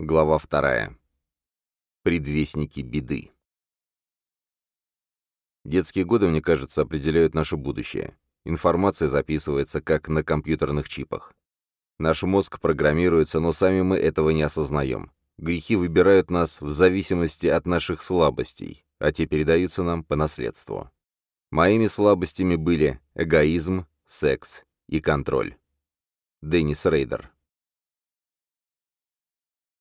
Глава вторая. Предвестники беды. Детские годы, мне кажется, определяют наше будущее. Информация записывается, как на компьютерных чипах. Наш мозг программируется, но сами мы этого не осознаем. Грехи выбирают нас в зависимости от наших слабостей, а те передаются нам по наследству. Моими слабостями были эгоизм, секс и контроль. Деннис Рейдер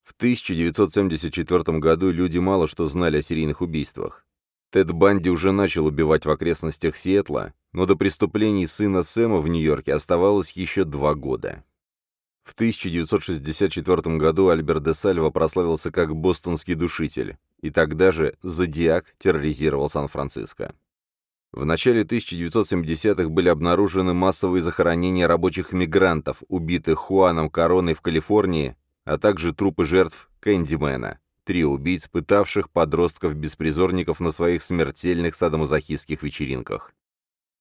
в 1974 году люди мало что знали о серийных убийствах. Тед Банди уже начал убивать в окрестностях Сиэтла, но до преступлений сына Сэма в Нью-Йорке оставалось еще два года. В 1964 году Альберт де Сальво прославился как бостонский душитель, и тогда же «Зодиак» терроризировал Сан-Франциско. В начале 1970-х были обнаружены массовые захоронения рабочих мигрантов, убитых Хуаном Короной в Калифорнии а также трупы жертв Кэндимена, три убийц, пытавших подростков-беспризорников на своих смертельных садомазохистских вечеринках.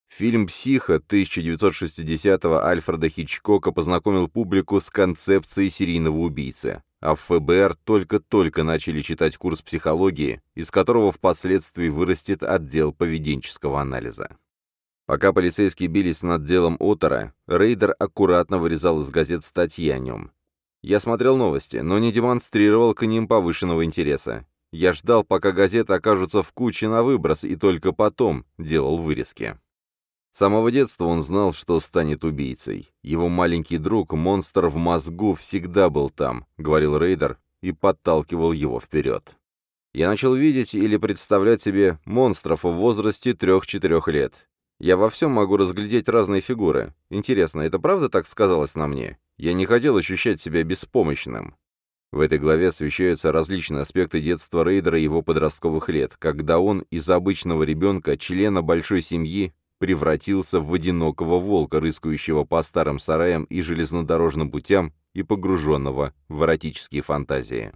Фильм «Психо» 1960-го Альфреда Хичкока познакомил публику с концепцией серийного убийцы, а в ФБР только-только начали читать курс психологии, из которого впоследствии вырастет отдел поведенческого анализа. Пока полицейские бились над делом Отора, Рейдер аккуратно вырезал из газет статьи о нем. Я смотрел новости, но не демонстрировал к ним повышенного интереса. Я ждал, пока газеты окажутся в куче на выброс, и только потом делал вырезки. С самого детства он знал, что станет убийцей. Его маленький друг, монстр в мозгу, всегда был там, говорил Рейдер, и подталкивал его вперед. Я начал видеть или представлять себе монстров в возрасте трех-четырех лет. Я во всем могу разглядеть разные фигуры. Интересно, это правда так сказалось на мне? Я не хотел ощущать себя беспомощным. В этой главе освещаются различные аспекты детства Рейдера и его подростковых лет, когда он из обычного ребенка, члена большой семьи, превратился в одинокого волка, рыскающего по старым сараям и железнодорожным путям и погруженного в эротические фантазии.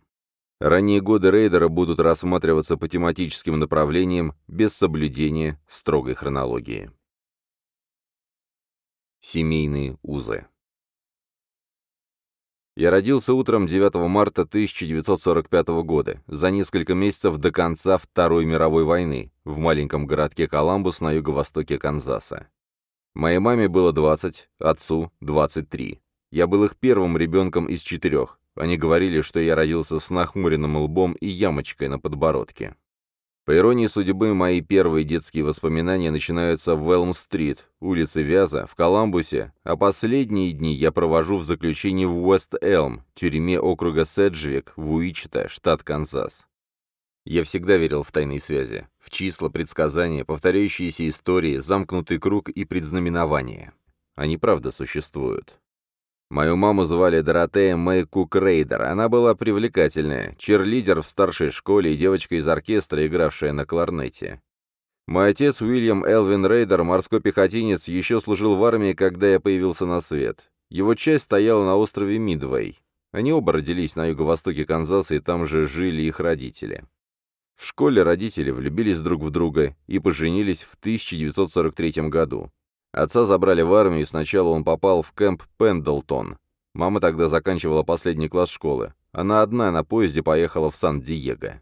Ранние годы Рейдера будут рассматриваться по тематическим направлениям без соблюдения строгой хронологии. Семейные узы я родился утром 9 марта 1945 года, за несколько месяцев до конца Второй мировой войны, в маленьком городке Коламбус на юго-востоке Канзаса. Моей маме было 20, отцу 23. Я был их первым ребенком из четырех. Они говорили, что я родился с нахмуренным лбом и ямочкой на подбородке. По иронии судьбы, мои первые детские воспоминания начинаются в Элм-стрит, улице Вяза, в Коламбусе, а последние дни я провожу в заключении в Уэст-Элм, тюрьме округа Седжвик, в Уичета, штат Канзас. Я всегда верил в тайные связи, в числа, предсказания, повторяющиеся истории, замкнутый круг и предзнаменования. Они правда существуют. Мою маму звали Доротея Мэй Кук Рейдер. Она была привлекательная, черлидер в старшей школе и девочка из оркестра, игравшая на кларнете. Мой отец Уильям Элвин Рейдер, морской пехотинец, еще служил в армии, когда я появился на свет. Его часть стояла на острове Мидвей. Они оба родились на юго-востоке Канзаса, и там же жили их родители. В школе родители влюбились друг в друга и поженились в 1943 году. Отца забрали в армию, и сначала он попал в кемп Пендлтон. Мама тогда заканчивала последний класс школы. Она одна на поезде поехала в Сан-Диего.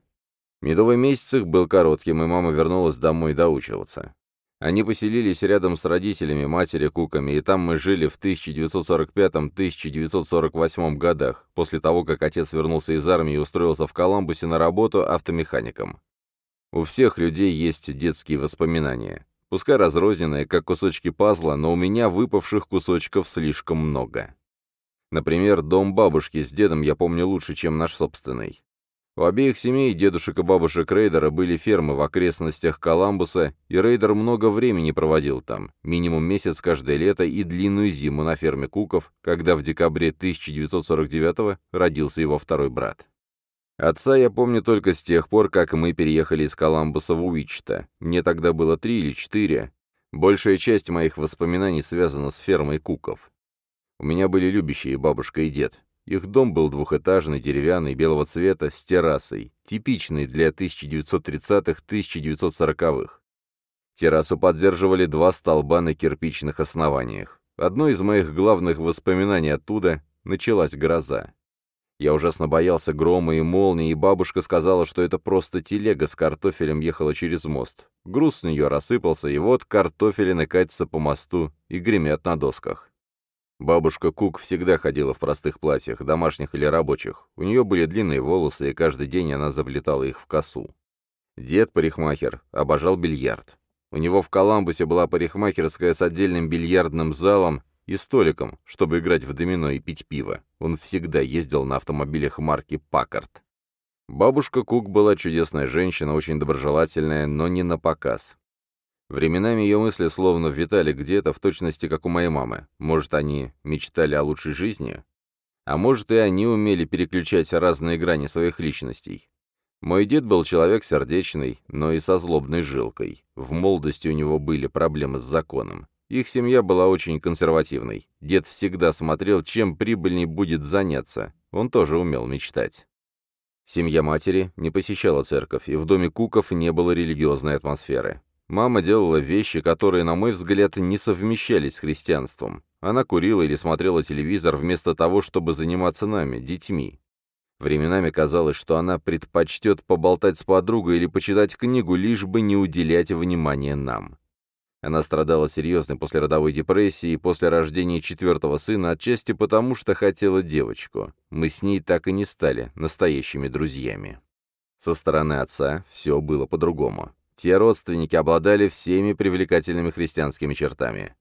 Медовый месяц их был коротким, и мама вернулась домой доучиваться. Они поселились рядом с родителями, матери Куками, и там мы жили в 1945-1948 годах, после того, как отец вернулся из армии и устроился в Коламбусе на работу автомехаником. У всех людей есть детские воспоминания пускай разрозненные, как кусочки пазла, но у меня выпавших кусочков слишком много. Например, дом бабушки с дедом я помню лучше, чем наш собственный. У обеих семей, дедушек и бабушек Рейдера, были фермы в окрестностях Коламбуса, и Рейдер много времени проводил там, минимум месяц каждое лето и длинную зиму на ферме Куков, когда в декабре 1949 родился его второй брат. Отца я помню только с тех пор, как мы переехали из Коламбуса в Уичта. Мне тогда было три или четыре. Большая часть моих воспоминаний связана с фермой Куков. У меня были любящие бабушка и дед. Их дом был двухэтажный, деревянный, белого цвета, с террасой, типичный для 1930-1940-х. Террасу поддерживали два столба на кирпичных основаниях. Одно из моих главных воспоминаний оттуда — началась гроза. Я ужасно боялся грома и молнии, и бабушка сказала, что это просто телега с картофелем ехала через мост. Груз с нее рассыпался, и вот картофелины катятся по мосту и гремят на досках. Бабушка Кук всегда ходила в простых платьях, домашних или рабочих. У нее были длинные волосы, и каждый день она заплетала их в косу. Дед, парикмахер, обожал бильярд. У него в Коламбусе была парикмахерская с отдельным бильярдным залом и столиком, чтобы играть в домино и пить пиво. Он всегда ездил на автомобилях марки «Паккарт». Бабушка Кук была чудесная женщина, очень доброжелательная, но не на показ. Временами ее мысли словно витали где-то, в точности как у моей мамы. Может, они мечтали о лучшей жизни? А может, и они умели переключать разные грани своих личностей. Мой дед был человек сердечный, но и со злобной жилкой. В молодости у него были проблемы с законом. Их семья была очень консервативной. Дед всегда смотрел, чем прибыльней будет заняться. Он тоже умел мечтать. Семья матери не посещала церковь, и в доме Куков не было религиозной атмосферы. Мама делала вещи, которые, на мой взгляд, не совмещались с христианством. Она курила или смотрела телевизор вместо того, чтобы заниматься нами, детьми. Временами казалось, что она предпочтет поболтать с подругой или почитать книгу, лишь бы не уделять внимания нам. Она страдала серьезной послеродовой депрессией после рождения четвертого сына, отчасти потому, что хотела девочку. Мы с ней так и не стали настоящими друзьями. Со стороны отца все было по-другому. Те родственники обладали всеми привлекательными христианскими чертами.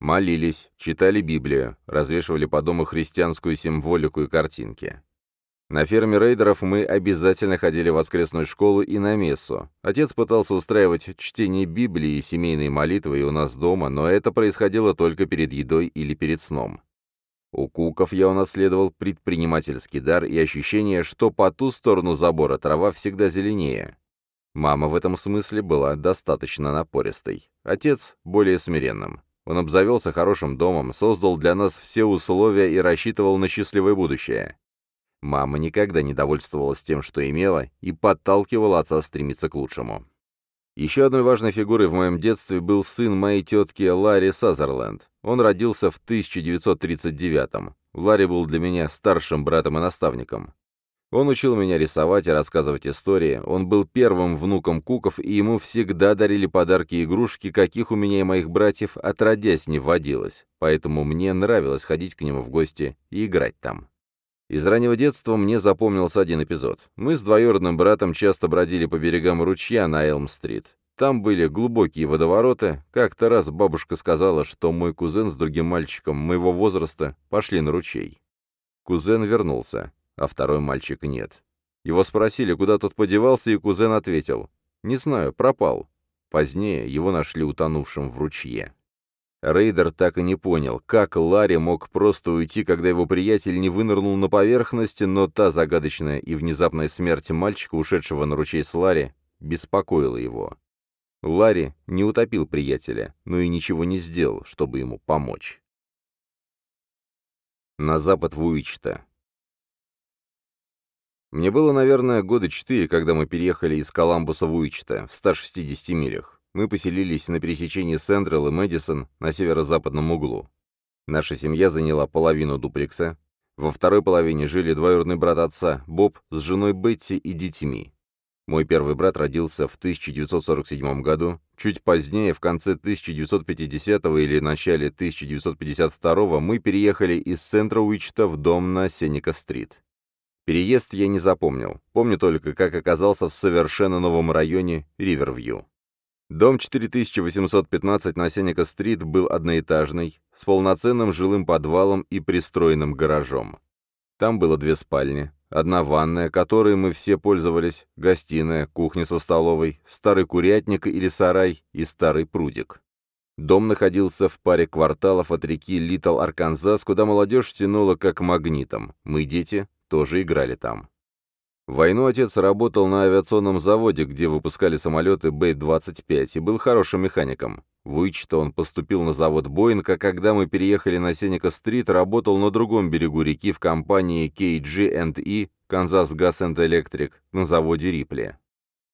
Молились, читали Библию, развешивали по дому христианскую символику и картинки. На ферме рейдеров мы обязательно ходили в воскресную школу и на мессу. Отец пытался устраивать чтение Библии и семейные молитвы и у нас дома, но это происходило только перед едой или перед сном. У Куков я унаследовал предпринимательский дар и ощущение, что по ту сторону забора трава всегда зеленее. Мама в этом смысле была достаточно напористой. Отец — более смиренным. Он обзавелся хорошим домом, создал для нас все условия и рассчитывал на счастливое будущее. Мама никогда не довольствовалась тем, что имела, и подталкивала отца стремиться к лучшему. Еще одной важной фигурой в моем детстве был сын моей тетки Ларри Сазерленд. Он родился в 1939-м. Ларри был для меня старшим братом и наставником. Он учил меня рисовать и рассказывать истории, он был первым внуком Куков, и ему всегда дарили подарки и игрушки, каких у меня и моих братьев отродясь не вводилось, поэтому мне нравилось ходить к нему в гости и играть там. Из раннего детства мне запомнился один эпизод. Мы с двоюродным братом часто бродили по берегам ручья на Элм-стрит. Там были глубокие водовороты. Как-то раз бабушка сказала, что мой кузен с другим мальчиком моего возраста пошли на ручей. Кузен вернулся, а второй мальчик нет. Его спросили, куда тот подевался, и кузен ответил, «Не знаю, пропал». Позднее его нашли утонувшим в ручье. Рейдер так и не понял, как Ларри мог просто уйти, когда его приятель не вынырнул на поверхности, но та загадочная и внезапная смерть мальчика, ушедшего на ручей с Ларри, беспокоила его. Ларри не утопил приятеля, но и ничего не сделал, чтобы ему помочь. На запад в Уичта. Мне было, наверное, года четыре, когда мы переехали из Коламбуса в Уичта, в 160 милях мы поселились на пересечении Сентрал и Мэдисон на северо-западном углу. Наша семья заняла половину дуплекса. Во второй половине жили двоюродный брат отца, Боб, с женой Бетти и детьми. Мой первый брат родился в 1947 году. Чуть позднее, в конце 1950 или начале 1952 мы переехали из центра Уичта в дом на Сенека-стрит. Переезд я не запомнил. Помню только, как оказался в совершенно новом районе Ривервью. Дом 4815 на Сенека-стрит был одноэтажный, с полноценным жилым подвалом и пристроенным гаражом. Там было две спальни, одна ванная, которой мы все пользовались, гостиная, кухня со столовой, старый курятник или сарай и старый прудик. Дом находился в паре кварталов от реки Литл Арканзас, куда молодежь тянула как магнитом. Мы, дети, тоже играли там. В войну отец работал на авиационном заводе, где выпускали самолеты Б-25, и был хорошим механиком. В Уичто он поступил на завод Боинг, а когда мы переехали на Сенека-стрит, работал на другом берегу реки в компании KG&E, Kansas Gas and Electric, на заводе Рипли.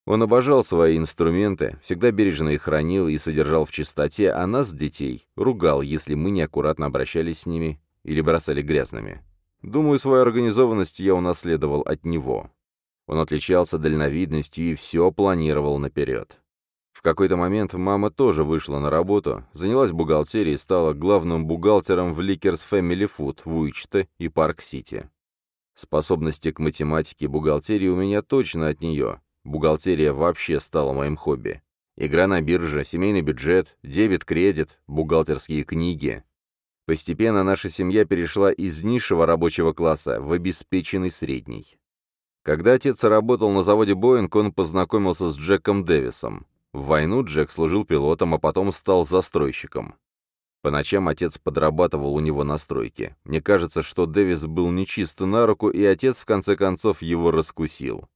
Он обожал свои инструменты, всегда бережно их хранил и содержал в чистоте, а нас, детей, ругал, если мы неаккуратно обращались с ними или бросали грязными. Думаю, свою организованность я унаследовал от него. Он отличался дальновидностью и все планировал наперед. В какой-то момент мама тоже вышла на работу, занялась бухгалтерией и стала главным бухгалтером в Leeker's Family Foods в Уичите и Парк-Сити. Способности к математике и бухгалтерии у меня точно от нее. Бухгалтерия вообще стала моим хобби. Игра на бирже, семейный бюджет, дебет-кредит, бухгалтерские книги. Постепенно наша семья перешла из низшего рабочего класса в обеспеченный средний. Когда отец работал на заводе «Боинг», он познакомился с Джеком Дэвисом. В войну Джек служил пилотом, а потом стал застройщиком. По ночам отец подрабатывал у него на стройке. Мне кажется, что Дэвис был нечист на руку, и отец в конце концов его раскусил.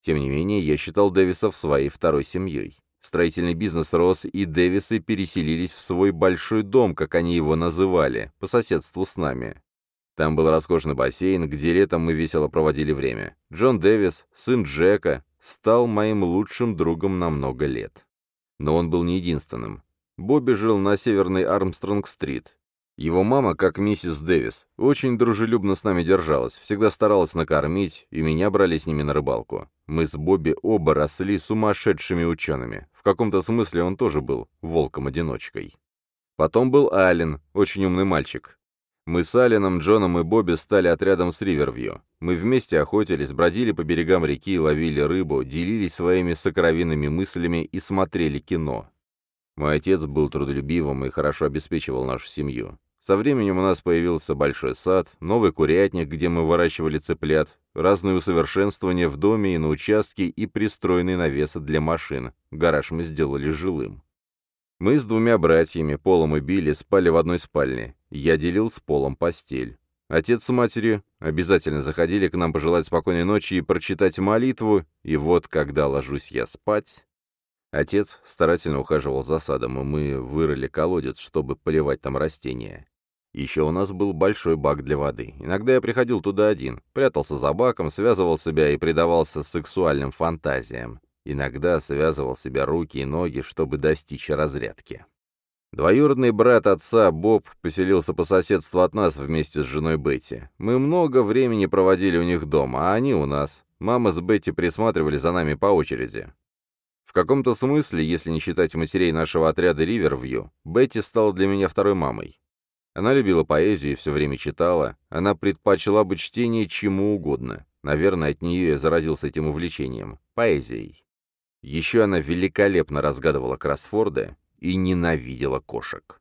Тем не менее, я считал Дэвиса своей второй семьей. Строительный бизнес рос, и Дэвисы переселились в свой большой дом, как они его называли, по соседству с нами. Там был роскошный бассейн, где летом мы весело проводили время. Джон Дэвис, сын Джека, стал моим лучшим другом на много лет. Но он был не единственным. Бобби жил на северной Армстронг-стрит. Его мама, как миссис Дэвис, очень дружелюбно с нами держалась, всегда старалась накормить, и меня брали с ними на рыбалку. Мы с Бобби оба росли сумасшедшими учеными. В каком-то смысле он тоже был волком-одиночкой. Потом был Аллен, очень умный мальчик. Мы с Алленом, Джоном и Бобби стали отрядом с Ривервью. Мы вместе охотились, бродили по берегам реки, ловили рыбу, делились своими сокровенными мыслями и смотрели кино. Мой отец был трудолюбивым и хорошо обеспечивал нашу семью. Со временем у нас появился большой сад, новый курятник, где мы выращивали цыплят, разные усовершенствования в доме и на участке и пристроенные навесы для машин. Гараж мы сделали жилым. Мы с двумя братьями, Полом и Билли, спали в одной спальне. Я делил с Полом постель. Отец с матерью обязательно заходили к нам пожелать спокойной ночи и прочитать молитву, и вот, когда ложусь я спать... Отец старательно ухаживал за садом, и мы вырыли колодец, чтобы поливать там растения. Еще у нас был большой бак для воды. Иногда я приходил туда один, прятался за баком, связывал себя и предавался сексуальным фантазиям. Иногда связывал себе руки и ноги, чтобы достичь разрядки. Двоюродный брат отца, Боб, поселился по соседству от нас вместе с женой Бетти. Мы много времени проводили у них дома, а они у нас. Мама с Бетти присматривали за нами по очереди. В каком-то смысле, если не считать матерей нашего отряда Ривервью, Бетти стала для меня второй мамой. Она любила поэзию и все время читала. Она предпочла бы чтение чему угодно. Наверное, от нее я заразился этим увлечением — поэзией. Еще она великолепно разгадывала кроссфорды и ненавидела кошек.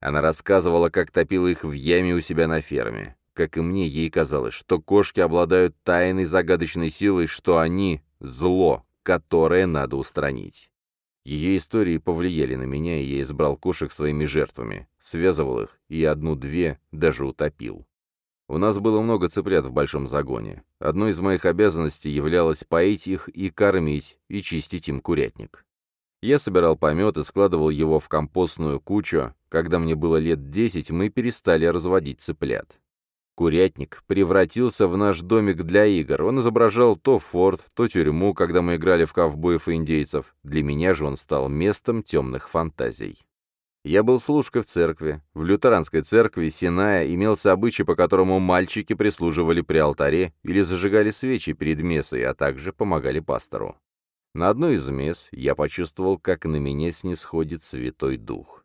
Она рассказывала, как топила их в яме у себя на ферме. Как и мне, ей казалось, что кошки обладают тайной загадочной силой, что они — зло, которое надо устранить. Ее истории повлияли на меня, и я избрал кошек своими жертвами, связывал их и одну-две даже утопил. У нас было много цыплят в большом загоне. Одной из моих обязанностей являлось поить их и кормить, и чистить им курятник. Я собирал помет и складывал его в компостную кучу. Когда мне было лет десять, мы перестали разводить цыплят. Курятник превратился в наш домик для игр. Он изображал то форт, то тюрьму, когда мы играли в ковбоев и индейцев. Для меня же он стал местом темных фантазий. Я был служкой в церкви. В лютеранской церкви Синая имелся обычай, по которому мальчики прислуживали при алтаре или зажигали свечи перед мессой, а также помогали пастору. На одной из мес я почувствовал, как на меня снисходит Святой Дух.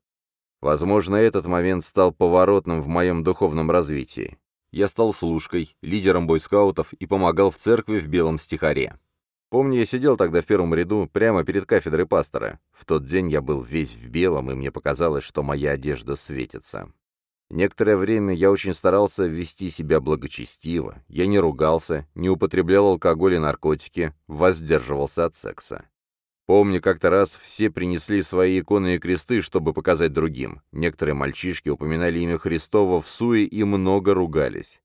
Возможно, этот момент стал поворотным в моем духовном развитии. Я стал служкой, лидером бойскаутов и помогал в церкви в белом стихаре. Помню, я сидел тогда в первом ряду, прямо перед кафедрой пастора. В тот день я был весь в белом, и мне показалось, что моя одежда светится. Некоторое время я очень старался вести себя благочестиво. Я не ругался, не употреблял алкоголь и наркотики, воздерживался от секса. Помню, как-то раз все принесли свои иконы и кресты, чтобы показать другим. Некоторые мальчишки упоминали имя Христова в суе и много ругались.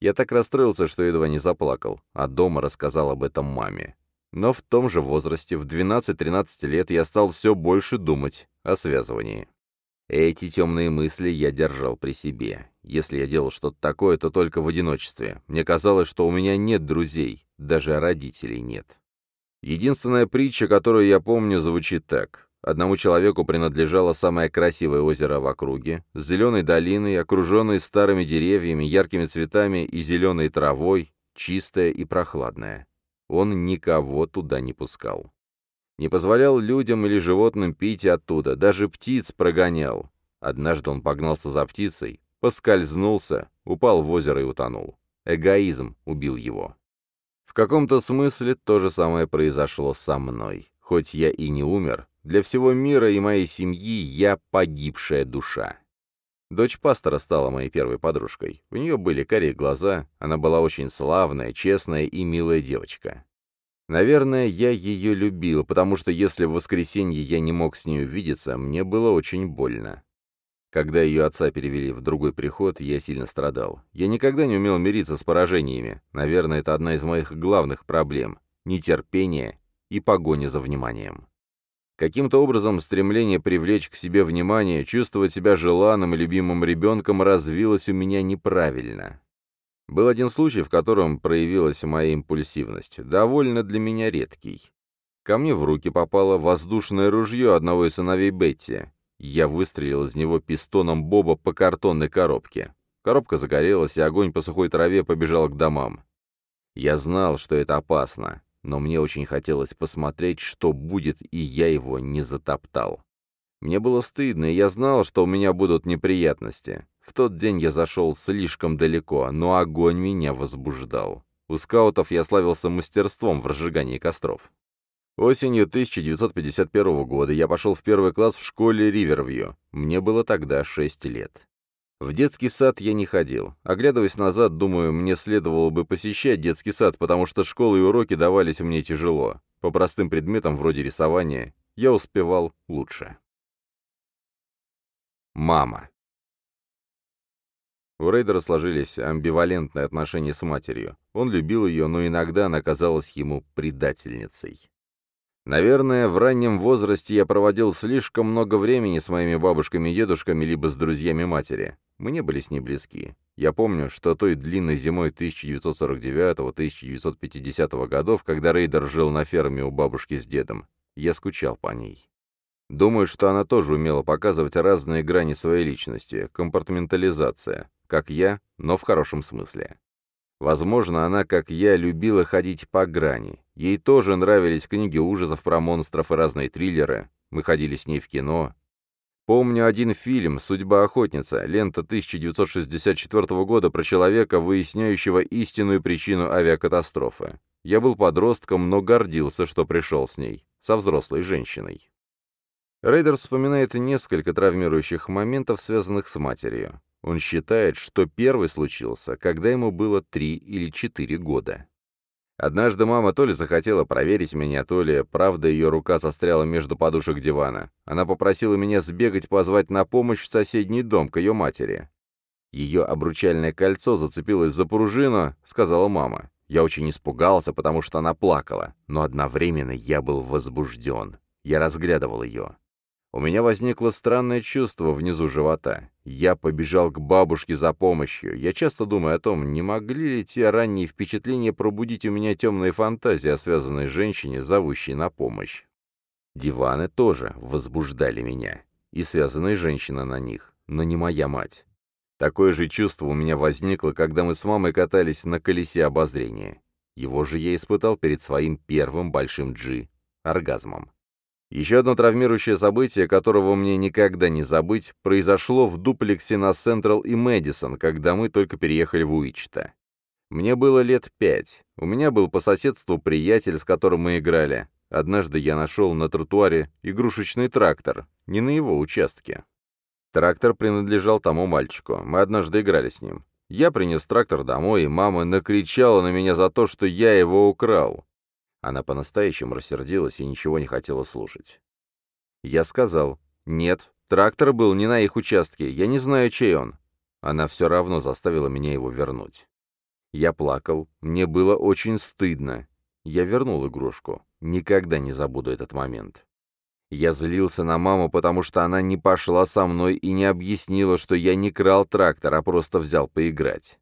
Я так расстроился, что едва не заплакал, а дома рассказал об этом маме. Но в том же возрасте, в 12-13 лет, я стал все больше думать о связывании. Эти темные мысли я держал при себе. Если я делал что-то такое, то только в одиночестве. Мне казалось, что у меня нет друзей, даже родителей нет. Единственная притча, которую я помню, звучит так. Одному человеку принадлежало самое красивое озеро в округе, зеленой долиной, окруженной старыми деревьями, яркими цветами и зеленой травой, чистое и прохладное. Он никого туда не пускал. Не позволял людям или животным пить оттуда, даже птиц прогонял. Однажды он погнался за птицей, поскользнулся, упал в озеро и утонул. Эгоизм убил его. В каком-то смысле то же самое произошло со мной. Хоть я и не умер, для всего мира и моей семьи я погибшая душа. Дочь пастора стала моей первой подружкой. У нее были карие глаза, она была очень славная, честная и милая девочка. Наверное, я ее любил, потому что если в воскресенье я не мог с ней увидеться, мне было очень больно. Когда ее отца перевели в другой приход, я сильно страдал. Я никогда не умел мириться с поражениями. Наверное, это одна из моих главных проблем — нетерпение и погоня за вниманием. Каким-то образом стремление привлечь к себе внимание, чувствовать себя желанным и любимым ребенком развилось у меня неправильно. Был один случай, в котором проявилась моя импульсивность, довольно для меня редкий. Ко мне в руки попало воздушное ружье одного из сыновей Бетти. Я выстрелил из него пистоном Боба по картонной коробке. Коробка загорелась, и огонь по сухой траве побежал к домам. Я знал, что это опасно но мне очень хотелось посмотреть, что будет, и я его не затоптал. Мне было стыдно, и я знал, что у меня будут неприятности. В тот день я зашел слишком далеко, но огонь меня возбуждал. У скаутов я славился мастерством в разжигании костров. Осенью 1951 года я пошел в первый класс в школе Ривервью. Мне было тогда 6 лет. В детский сад я не ходил. Оглядываясь назад, думаю, мне следовало бы посещать детский сад, потому что школы и уроки давались мне тяжело. По простым предметам, вроде рисования, я успевал лучше. Мама. У Рейдера сложились амбивалентные отношения с матерью. Он любил ее, но иногда она казалась ему предательницей. Наверное, в раннем возрасте я проводил слишком много времени с моими бабушками и дедушками, либо с друзьями матери. Мы не были с ней близки. Я помню, что той длинной зимой 1949-1950 годов, когда Рейдер жил на ферме у бабушки с дедом, я скучал по ней. Думаю, что она тоже умела показывать разные грани своей личности, компартментализация, как я, но в хорошем смысле. Возможно, она, как я, любила ходить по грани. Ей тоже нравились книги ужасов про монстров и разные триллеры. Мы ходили с ней в кино. Помню один фильм «Судьба охотница», лента 1964 года про человека, выясняющего истинную причину авиакатастрофы. Я был подростком, но гордился, что пришел с ней, со взрослой женщиной. Рейдер вспоминает несколько травмирующих моментов, связанных с матерью. Он считает, что первый случился, когда ему было три или четыре года. Однажды мама то ли захотела проверить меня, то ли, правда, ее рука застряла между подушек дивана. Она попросила меня сбегать позвать на помощь в соседний дом к ее матери. Ее обручальное кольцо зацепилось за пружину, сказала мама. Я очень испугался, потому что она плакала, но одновременно я был возбужден. Я разглядывал ее. У меня возникло странное чувство внизу живота. Я побежал к бабушке за помощью. Я часто думаю о том, не могли ли те ранние впечатления пробудить у меня темные фантазии о связанной женщине, зовущей на помощь. Диваны тоже возбуждали меня. И связанная женщина на них, но не моя мать. Такое же чувство у меня возникло, когда мы с мамой катались на колесе обозрения. Его же я испытал перед своим первым большим G — оргазмом. Еще одно травмирующее событие, которого мне никогда не забыть, произошло в дуплексе на Централ и Мэдисон, когда мы только переехали в Уичта. Мне было лет пять. У меня был по соседству приятель, с которым мы играли. Однажды я нашел на тротуаре игрушечный трактор, не на его участке. Трактор принадлежал тому мальчику, мы однажды играли с ним. Я принес трактор домой, и мама накричала на меня за то, что я его украл. Она по-настоящему рассердилась и ничего не хотела слушать. Я сказал, «Нет, трактор был не на их участке, я не знаю, чей он». Она все равно заставила меня его вернуть. Я плакал, мне было очень стыдно. Я вернул игрушку. Никогда не забуду этот момент. Я злился на маму, потому что она не пошла со мной и не объяснила, что я не крал трактор, а просто взял поиграть.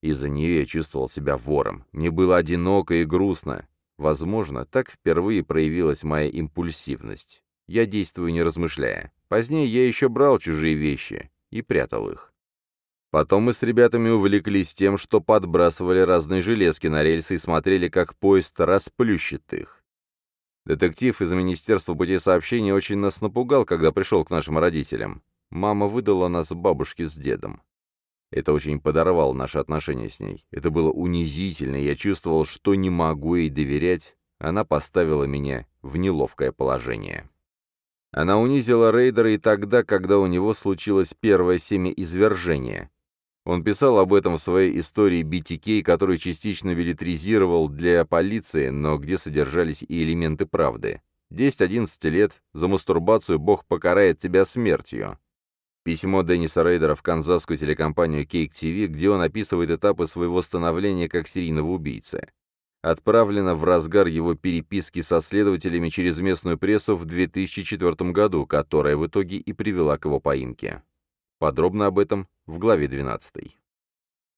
Из-за нее я чувствовал себя вором. Мне было одиноко и грустно. Возможно, так впервые проявилась моя импульсивность. Я действую не размышляя. Позднее я еще брал чужие вещи и прятал их. Потом мы с ребятами увлеклись тем, что подбрасывали разные железки на рельсы и смотрели, как поезд расплющит их. Детектив из Министерства путей сообщения очень нас напугал, когда пришел к нашим родителям. Мама выдала нас бабушке с дедом. Это очень подорвало наши отношения с ней. Это было унизительно, я чувствовал, что не могу ей доверять. Она поставила меня в неловкое положение. Она унизила Рейдера и тогда, когда у него случилось первое семя извержения. Он писал об этом в своей истории BTK, которую частично билетризировал для полиции, но где содержались и элементы правды. 10-11 лет, за мастурбацию Бог покарает тебя смертью. Письмо Денниса Рейдера в канзасскую телекомпанию Cake TV, где он описывает этапы своего становления как серийного убийцы. Отправлено в разгар его переписки со следователями через местную прессу в 2004 году, которая в итоге и привела к его поимке. Подробно об этом в главе 12.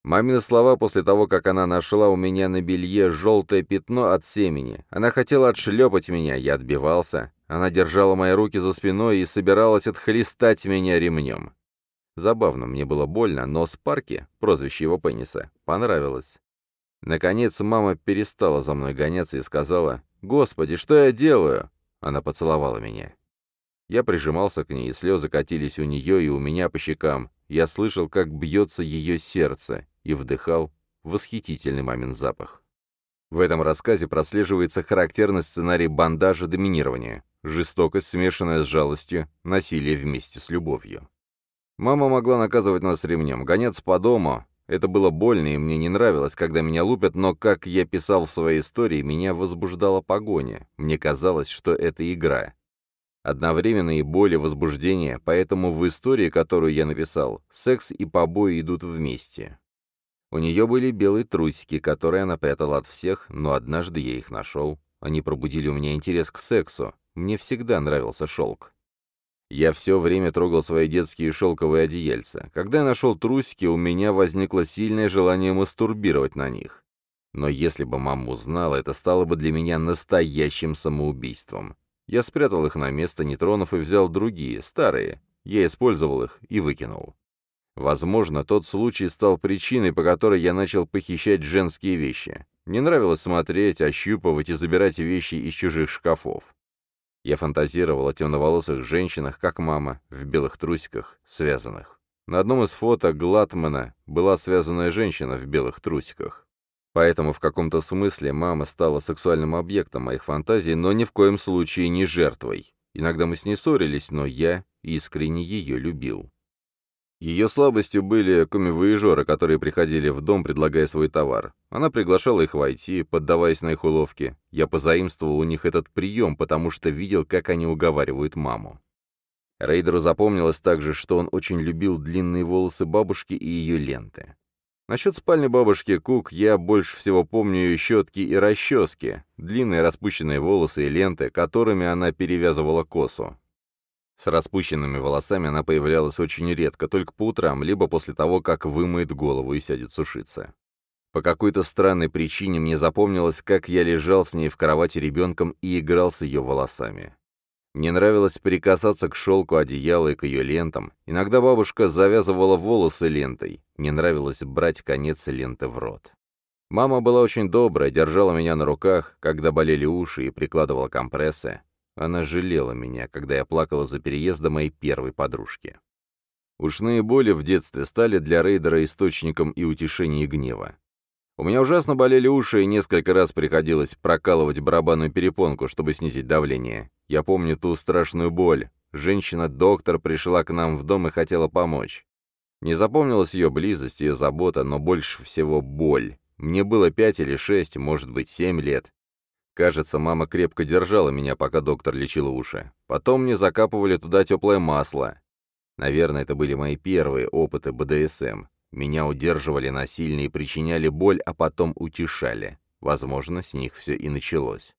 Мамины слова после того, как она нашла у меня на белье желтое пятно от семени. Она хотела отшлепать меня, я отбивался. Она держала мои руки за спиной и собиралась отхлестать меня ремнем. Забавно, мне было больно, но Спарки, прозвище его пениса, понравилось. Наконец мама перестала за мной гоняться и сказала, «Господи, что я делаю?» Она поцеловала меня. Я прижимался к ней, и слезы катились у нее и у меня по щекам. Я слышал, как бьется ее сердце, и вдыхал восхитительный мамин запах. В этом рассказе прослеживается характерный сценарий бандажа доминирования, жестокость, смешанная с жалостью, насилие вместе с любовью. Мама могла наказывать нас ремнем, гоняться по дому. Это было больно, и мне не нравилось, когда меня лупят, но, как я писал в своей истории, меня возбуждала погоня. Мне казалось, что это игра. Одновременно и боль, и возбуждение, поэтому в истории, которую я написал, секс и побои идут вместе. У нее были белые трусики, которые она прятала от всех, но однажды я их нашел. Они пробудили у меня интерес к сексу. Мне всегда нравился шелк. Я все время трогал свои детские шелковые одеяльца. Когда я нашел трусики, у меня возникло сильное желание мастурбировать на них. Но если бы мама узнала, это стало бы для меня настоящим самоубийством. Я спрятал их на место нейтронов и взял другие, старые. Я использовал их и выкинул. Возможно, тот случай стал причиной, по которой я начал похищать женские вещи. Мне нравилось смотреть, ощупывать и забирать вещи из чужих шкафов. Я фантазировал о темноволосых женщинах, как мама, в белых трусиках, связанных. На одном из фото Глатмана была связанная женщина в белых трусиках. Поэтому в каком-то смысле мама стала сексуальным объектом моих фантазий, но ни в коем случае не жертвой. Иногда мы с ней ссорились, но я искренне ее любил. Ее слабостью были коми-воежоры, которые приходили в дом, предлагая свой товар. Она приглашала их войти, поддаваясь на их уловки. Я позаимствовал у них этот прием, потому что видел, как они уговаривают маму. Рейдеру запомнилось также, что он очень любил длинные волосы бабушки и ее ленты. Насчет спальни бабушки Кук я больше всего помню ее щетки и расчески, длинные распущенные волосы и ленты, которыми она перевязывала косу. С распущенными волосами она появлялась очень редко, только по утрам, либо после того, как вымоет голову и сядет сушиться. По какой-то странной причине мне запомнилось, как я лежал с ней в кровати ребенком и играл с ее волосами. Мне нравилось прикасаться к шелку одеяла и к ее лентам. Иногда бабушка завязывала волосы лентой. Мне нравилось брать конец ленты в рот. Мама была очень добрая, держала меня на руках, когда болели уши и прикладывала компрессы. Она жалела меня, когда я плакала за переездом моей первой подружки. Ушные боли в детстве стали для Рейдера источником и утешения и гнева. У меня ужасно болели уши, и несколько раз приходилось прокалывать барабанную перепонку, чтобы снизить давление. Я помню ту страшную боль. Женщина-доктор пришла к нам в дом и хотела помочь. Не запомнилась ее близость, ее забота, но больше всего боль. Мне было пять или шесть, может быть, семь лет. Кажется, мама крепко держала меня, пока доктор лечил уши. Потом мне закапывали туда теплое масло. Наверное, это были мои первые опыты БДСМ. Меня удерживали насильно и причиняли боль, а потом утешали. Возможно, с них все и началось.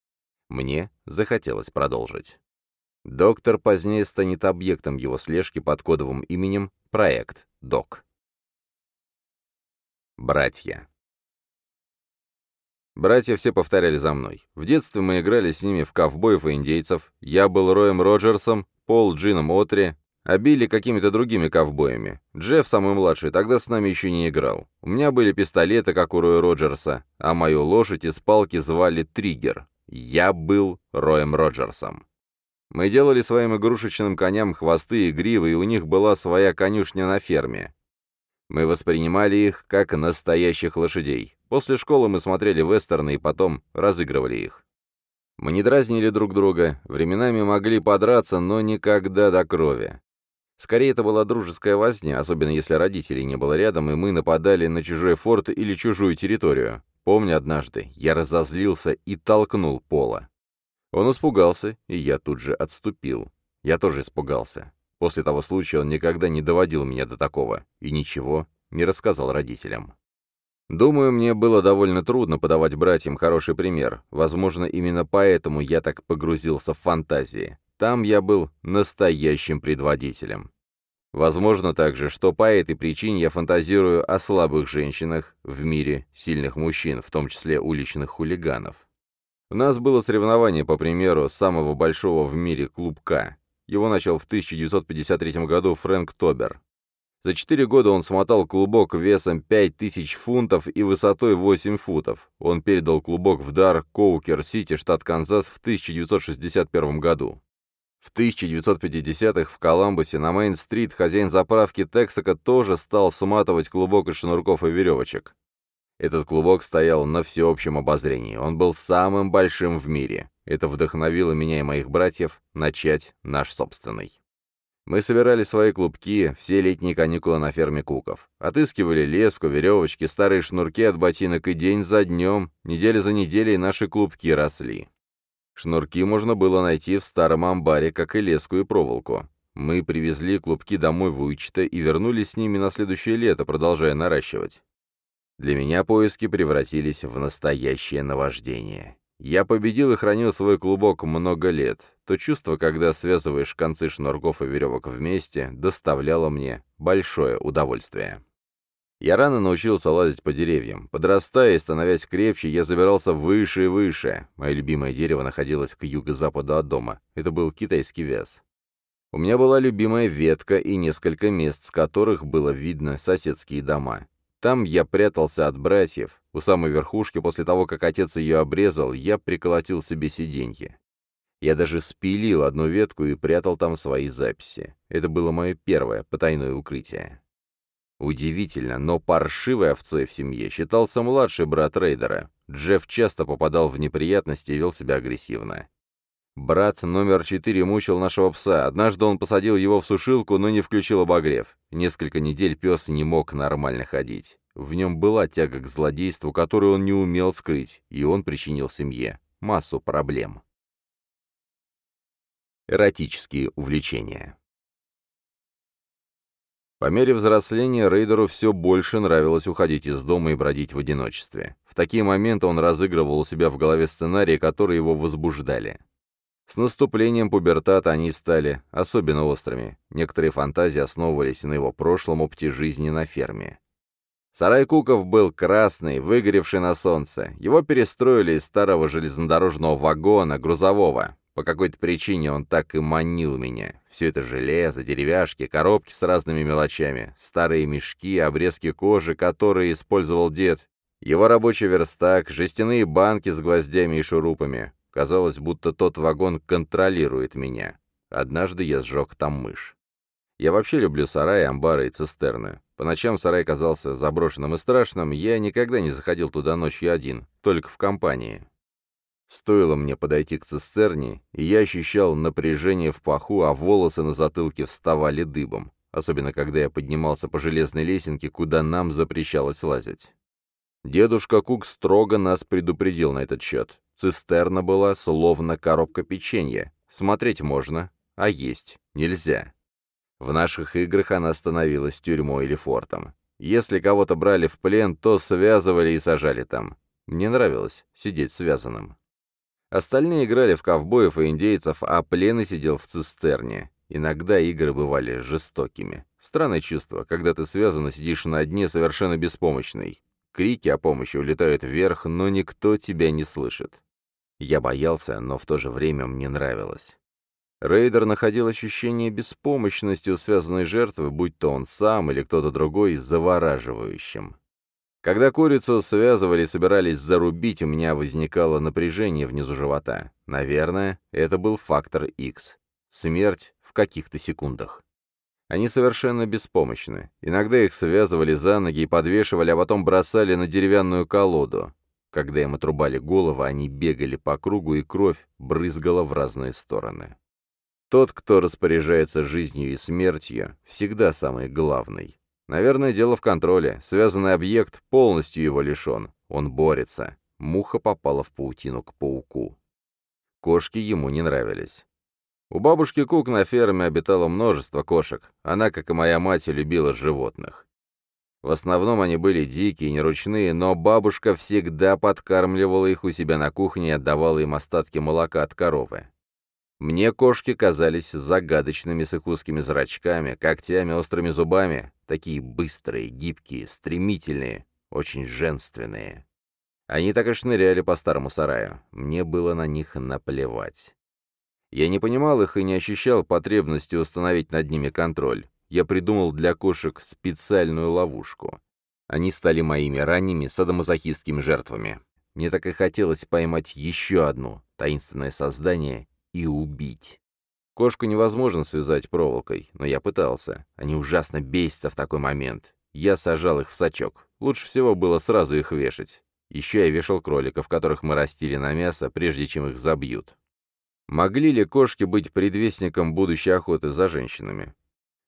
Мне захотелось продолжить. Доктор позднее станет объектом его слежки под кодовым именем «Проект Док». Братья. Братья все повторяли за мной. В детстве мы играли с ними в ковбоев и индейцев. Я был Роем Роджерсом, Пол Джином Отри, а Билли какими-то другими ковбоями. Джефф, самый младший, тогда с нами еще не играл. У меня были пистолеты, как у Роя Роджерса, а мою лошадь из палки звали Триггер. Я был Роем Роджерсом. Мы делали своим игрушечным коням хвосты и гривы, и у них была своя конюшня на ферме. Мы воспринимали их как настоящих лошадей. После школы мы смотрели вестерны и потом разыгрывали их. Мы не дразнили друг друга, временами могли подраться, но никогда до крови. Скорее, это была дружеская возня, особенно если родителей не было рядом, и мы нападали на чужой форт или чужую территорию. Помню однажды, я разозлился и толкнул Пола. Он испугался, и я тут же отступил. Я тоже испугался. После того случая он никогда не доводил меня до такого и ничего не рассказал родителям. Думаю, мне было довольно трудно подавать братьям хороший пример. Возможно, именно поэтому я так погрузился в фантазии. Там я был настоящим предводителем. Возможно также, что по этой причине я фантазирую о слабых женщинах в мире сильных мужчин, в том числе уличных хулиганов. У нас было соревнование, по примеру, самого большого в мире клубка. Его начал в 1953 году Фрэнк Тобер. За четыре года он смотал клубок весом 5000 фунтов и высотой 8 футов. Он передал клубок в дар Коукер-Сити, штат Канзас, в 1961 году. В 1950-х в Коламбусе на Мейн-стрит хозяин заправки Texaco тоже стал сматывать клубок из шнурков и веревочек. Этот клубок стоял на всеобщем обозрении. Он был самым большим в мире. Это вдохновило меня и моих братьев начать наш собственный. Мы собирали свои клубки, все летние каникулы на ферме Куков. Отыскивали леску, веревочки, старые шнурки от ботинок, и день за днем, неделя за неделей наши клубки росли. Шнурки можно было найти в старом амбаре, как и леску и проволоку. Мы привезли клубки домой в Уичта и вернулись с ними на следующее лето, продолжая наращивать. Для меня поиски превратились в настоящее наваждение. Я победил и хранил свой клубок много лет. То чувство, когда связываешь концы шнурков и веревок вместе, доставляло мне большое удовольствие. Я рано научился лазить по деревьям. Подрастая и становясь крепче, я забирался выше и выше. Мое любимое дерево находилось к юго-западу от дома. Это был китайский вяз. У меня была любимая ветка и несколько мест, с которых было видно соседские дома. Там я прятался от братьев. У самой верхушки, после того, как отец ее обрезал, я приколотил себе сиденье. Я даже спилил одну ветку и прятал там свои записи. Это было мое первое потайное укрытие. Удивительно, но паршивой овцой в семье считался младший брат Рейдера. Джефф часто попадал в неприятности и вел себя агрессивно. Брат номер четыре мучил нашего пса. Однажды он посадил его в сушилку, но не включил обогрев. Несколько недель пес не мог нормально ходить. В нем была тяга к злодейству, которую он не умел скрыть, и он причинил семье массу проблем. Эротические увлечения По мере взросления Рейдеру все больше нравилось уходить из дома и бродить в одиночестве. В такие моменты он разыгрывал у себя в голове сценарии, которые его возбуждали. С наступлением пубертата они стали особенно острыми. Некоторые фантазии основывались на его прошлом опыте жизни на ферме. Сарай Куков был красный, выгоревший на солнце. Его перестроили из старого железнодорожного вагона, грузового. По какой-то причине он так и манил меня. Все это железо, деревяшки, коробки с разными мелочами, старые мешки, обрезки кожи, которые использовал дед, его рабочий верстак, жестяные банки с гвоздями и шурупами. Казалось, будто тот вагон контролирует меня. Однажды я сжег там мышь. Я вообще люблю сараи, амбары и цистерны. По ночам сарай казался заброшенным и страшным, я никогда не заходил туда ночью один, только в компании. Стоило мне подойти к цистерне, и я ощущал напряжение в паху, а волосы на затылке вставали дыбом, особенно когда я поднимался по железной лесенке, куда нам запрещалось лазить. Дедушка Кук строго нас предупредил на этот счет. Цистерна была словно коробка печенья. Смотреть можно, а есть нельзя. В наших играх она становилась тюрьмой или фортом. Если кого-то брали в плен, то связывали и сажали там. Мне нравилось сидеть связанным. Остальные играли в ковбоев и индейцев, а пленный сидел в цистерне. Иногда игры бывали жестокими. Странное чувство, когда ты связанно сидишь на дне совершенно беспомощный. крики о помощи улетают вверх, но никто тебя не слышит. Я боялся, но в то же время мне нравилось. Рейдер находил ощущение беспомощности у связанной жертвы, будь то он сам или кто-то другой, завораживающим. Когда курицу связывали и собирались зарубить, у меня возникало напряжение внизу живота. Наверное, это был фактор X. Смерть в каких-то секундах. Они совершенно беспомощны. Иногда их связывали за ноги и подвешивали, а потом бросали на деревянную колоду. Когда им отрубали головы, они бегали по кругу, и кровь брызгала в разные стороны. Тот, кто распоряжается жизнью и смертью, всегда самый главный. Наверное, дело в контроле. Связанный объект полностью его лишен. Он борется. Муха попала в паутину к пауку. Кошки ему не нравились. У бабушки Кук на ферме обитало множество кошек. Она, как и моя мать, любила животных. В основном они были дикие, неручные, но бабушка всегда подкармливала их у себя на кухне и отдавала им остатки молока от коровы. Мне кошки казались загадочными с их узкими зрачками, когтями, острыми зубами, такие быстрые, гибкие, стремительные, очень женственные. Они так и шныряли по старому сараю. Мне было на них наплевать. Я не понимал их и не ощущал потребности установить над ними контроль. Я придумал для кошек специальную ловушку. Они стали моими ранними садомазохистскими жертвами. Мне так и хотелось поймать еще одну, таинственное создание, и убить. Кошку невозможно связать проволокой, но я пытался. Они ужасно бесятся в такой момент. Я сажал их в сачок. Лучше всего было сразу их вешать. Еще я вешал кроликов, которых мы растили на мясо, прежде чем их забьют. Могли ли кошки быть предвестником будущей охоты за женщинами?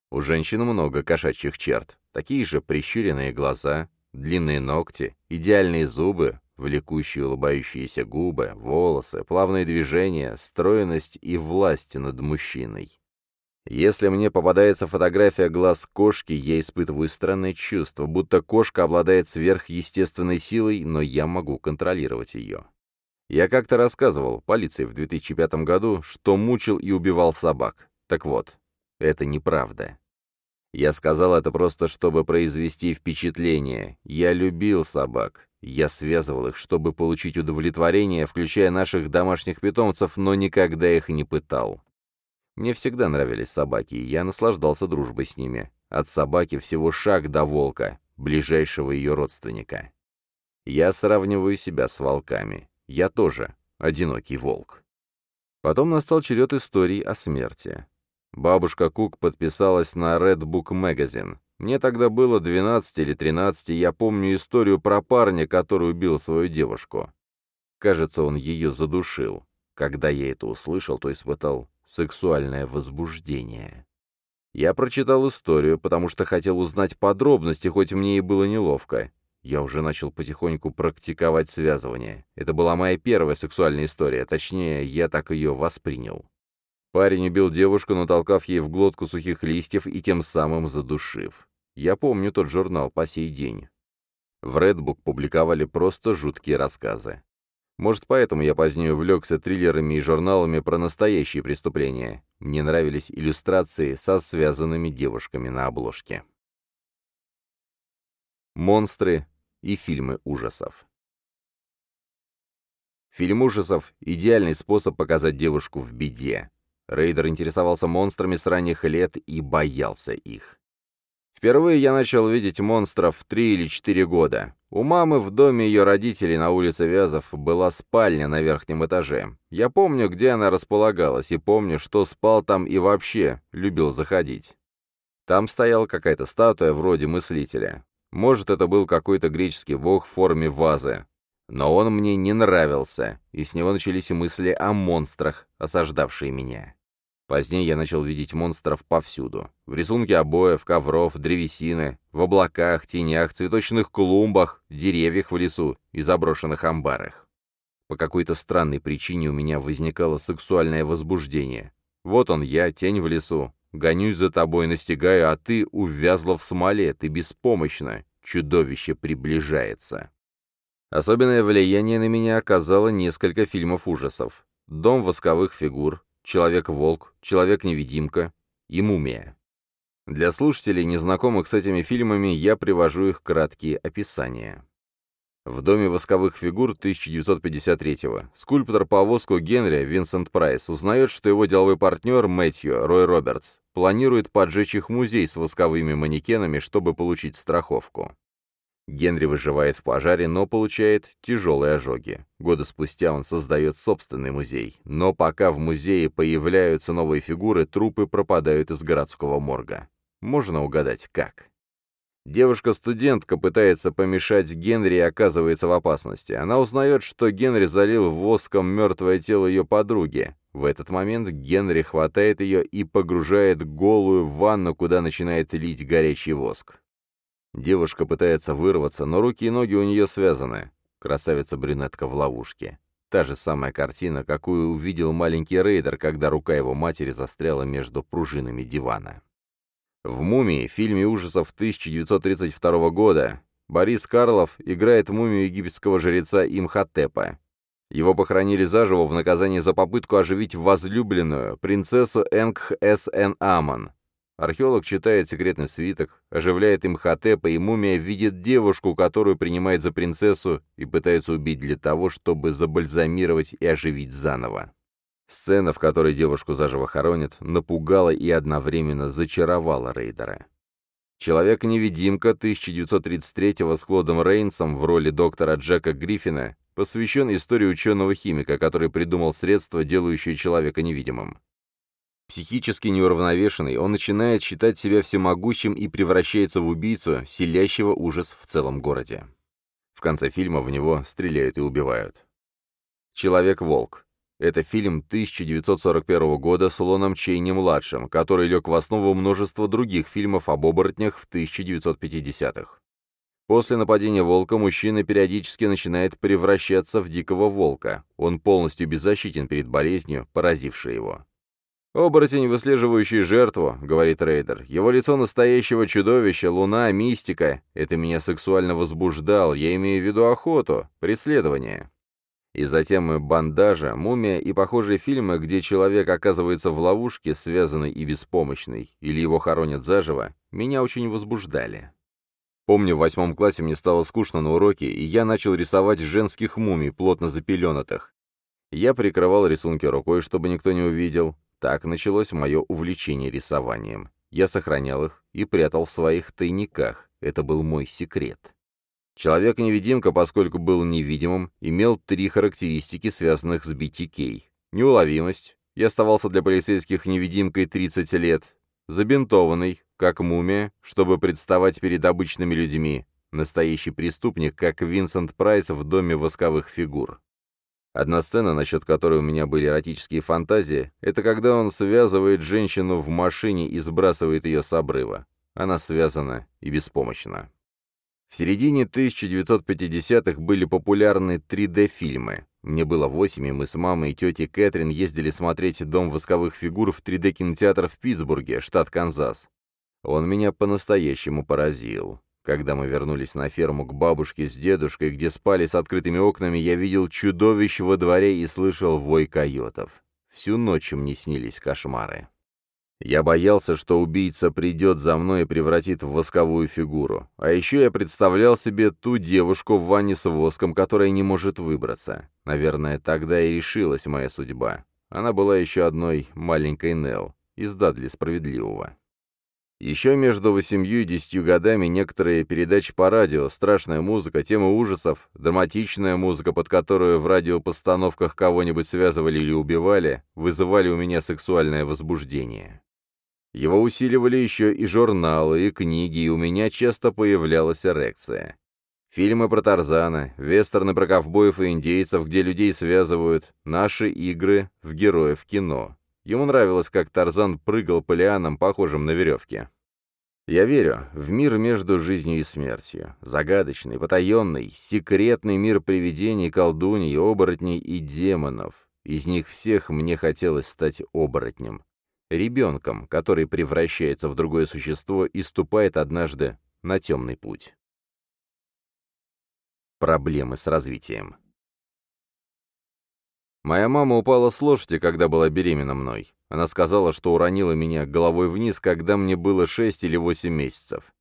У женщин много кошачьих черт. Такие же прищуренные глаза, длинные ногти, идеальные зубы, Влекущие улыбающиеся губы, волосы, плавные движения, стройность и власть над мужчиной. Если мне попадается фотография глаз кошки, я испытываю странное чувство, будто кошка обладает сверхъестественной силой, но я могу контролировать ее. Я как-то рассказывал полиции в 2005 году, что мучил и убивал собак. Так вот, это неправда. Я сказал это просто, чтобы произвести впечатление. Я любил собак. Я связывал их, чтобы получить удовлетворение, включая наших домашних питомцев, но никогда их не пытал. Мне всегда нравились собаки, и я наслаждался дружбой с ними. От собаки всего шаг до волка, ближайшего ее родственника. Я сравниваю себя с волками. Я тоже одинокий волк. Потом настал черед историй о смерти. Бабушка Кук подписалась на Red Book Magazine. Мне тогда было 12 или 13, и я помню историю про парня, который убил свою девушку. Кажется, он ее задушил. Когда я это услышал, то испытал сексуальное возбуждение. Я прочитал историю, потому что хотел узнать подробности, хоть мне и было неловко. Я уже начал потихоньку практиковать связывание. Это была моя первая сексуальная история, точнее, я так ее воспринял. Парень убил девушку, натолкав ей в глотку сухих листьев и тем самым задушив. Я помню тот журнал по сей день. В Redbook публиковали просто жуткие рассказы. Может, поэтому я позднее увлекся триллерами и журналами про настоящие преступления. Мне нравились иллюстрации со связанными девушками на обложке. Монстры и фильмы ужасов. Фильм ужасов — идеальный способ показать девушку в беде. Рейдер интересовался монстрами с ранних лет и боялся их. Впервые я начал видеть монстров в три или четыре года. У мамы в доме ее родителей на улице Вязов была спальня на верхнем этаже. Я помню, где она располагалась, и помню, что спал там и вообще любил заходить. Там стояла какая-то статуя вроде мыслителя. Может, это был какой-то греческий бог в форме вазы. Но он мне не нравился, и с него начались мысли о монстрах, осаждавшие меня. Позднее я начал видеть монстров повсюду. В рисунке обоев, ковров, древесины, в облаках, тенях, цветочных клумбах, деревьях в лесу и заброшенных амбарах. По какой-то странной причине у меня возникало сексуальное возбуждение. Вот он я, тень в лесу. Гонюсь за тобой, настигаю, а ты увязла в смоле, ты беспомощна. Чудовище приближается. Особенное влияние на меня оказало несколько фильмов ужасов. «Дом восковых фигур», Человек-волк, Человек-невидимка и Мумия. Для слушателей, незнакомых с этими фильмами, я привожу их краткие описания. В доме восковых фигур 1953-го скульптор по воску Генри Винсент Прайс узнает, что его деловой партнер Мэтью Рой Робертс планирует поджечь их музей с восковыми манекенами, чтобы получить страховку. Генри выживает в пожаре, но получает тяжелые ожоги. Годы спустя он создает собственный музей. Но пока в музее появляются новые фигуры, трупы пропадают из городского морга. Можно угадать, как. Девушка-студентка пытается помешать Генри и оказывается в опасности. Она узнает, что Генри залил воском мертвое тело ее подруги. В этот момент Генри хватает ее и погружает голую в ванну, куда начинает лить горячий воск. Девушка пытается вырваться, но руки и ноги у нее связаны. Красавица-брюнетка в ловушке. Та же самая картина, какую увидел маленький рейдер, когда рука его матери застряла между пружинами дивана. В «Мумии», фильме ужасов 1932 года, Борис Карлов играет мумию египетского жреца Имхотепа. Его похоронили заживо в наказание за попытку оживить возлюбленную, принцессу Энгх-С.Н. Амон. Археолог читает секретный свиток, оживляет Имхотепа, и мумия видит девушку, которую принимает за принцессу и пытается убить для того, чтобы забальзамировать и оживить заново. Сцена, в которой девушку заживо хоронят, напугала и одновременно зачаровала рейдера. «Человек-невидимка» 1933-го с Клодом Рейнсом в роли доктора Джека Гриффина посвящен истории ученого-химика, который придумал средство, делающее человека невидимым. Психически неуравновешенный, он начинает считать себя всемогущим и превращается в убийцу, селящего ужас в целом городе. В конце фильма в него стреляют и убивают. «Человек-волк» Это фильм 1941 года с Лоном Чейни-младшим, который лег в основу множества других фильмов об оборотнях в 1950-х. После нападения волка мужчина периодически начинает превращаться в дикого волка. Он полностью беззащитен перед болезнью, поразившей его. «Оборотень, выслеживающий жертву», — говорит Рейдер. «Его лицо настоящего чудовища, луна, мистика. Это меня сексуально возбуждал, я имею в виду охоту, преследование». И затем «Бандажа», «Мумия» и похожие фильмы, где человек оказывается в ловушке, связанный и беспомощный, или его хоронят заживо, меня очень возбуждали. Помню, в восьмом классе мне стало скучно на уроке, и я начал рисовать женских мумий, плотно запеленатых. Я прикрывал рисунки рукой, чтобы никто не увидел. Так началось мое увлечение рисованием. Я сохранял их и прятал в своих тайниках. Это был мой секрет. Человек-невидимка, поскольку был невидимым, имел три характеристики, связанных с BTK. Неуловимость, я оставался для полицейских невидимкой 30 лет, забинтованный, как мумия, чтобы представать перед обычными людьми, настоящий преступник, как Винсент Прайс в доме восковых фигур. Одна сцена, насчет которой у меня были эротические фантазии, это когда он связывает женщину в машине и сбрасывает ее с обрыва. Она связана и беспомощна. В середине 1950-х были популярны 3D-фильмы. Мне было 8, и мы с мамой и тетей Кэтрин ездили смотреть «Дом восковых фигур» в 3D-кинотеатр в Питтсбурге, штат Канзас. Он меня по-настоящему поразил. Когда мы вернулись на ферму к бабушке с дедушкой, где спали с открытыми окнами, я видел чудовищ во дворе и слышал вой койотов. Всю ночь мне снились кошмары. Я боялся, что убийца придет за мной и превратит в восковую фигуру. А еще я представлял себе ту девушку в ванне с воском, которая не может выбраться. Наверное, тогда и решилась моя судьба. Она была еще одной маленькой Нелл, из Дадли Справедливого. Еще между восемью и десятью годами некоторые передачи по радио, страшная музыка, темы ужасов, драматичная музыка, под которую в радиопостановках кого-нибудь связывали или убивали, вызывали у меня сексуальное возбуждение. Его усиливали еще и журналы, и книги, и у меня часто появлялась эрекция. Фильмы про Тарзана, вестерны про ковбоев и индейцев, где людей связывают, наши игры в героев кино. Ему нравилось, как Тарзан прыгал по лианам, похожим на веревки. Я верю в мир между жизнью и смертью. Загадочный, потаенный, секретный мир привидений, колдуней, оборотней и демонов. Из них всех мне хотелось стать оборотнем ребенком, который превращается в другое существо и ступает однажды на темный путь. Проблемы с развитием. Моя мама упала с лошади, когда была беременна мной. Она сказала, что уронила меня головой вниз, когда мне было 6 или 8 месяцев.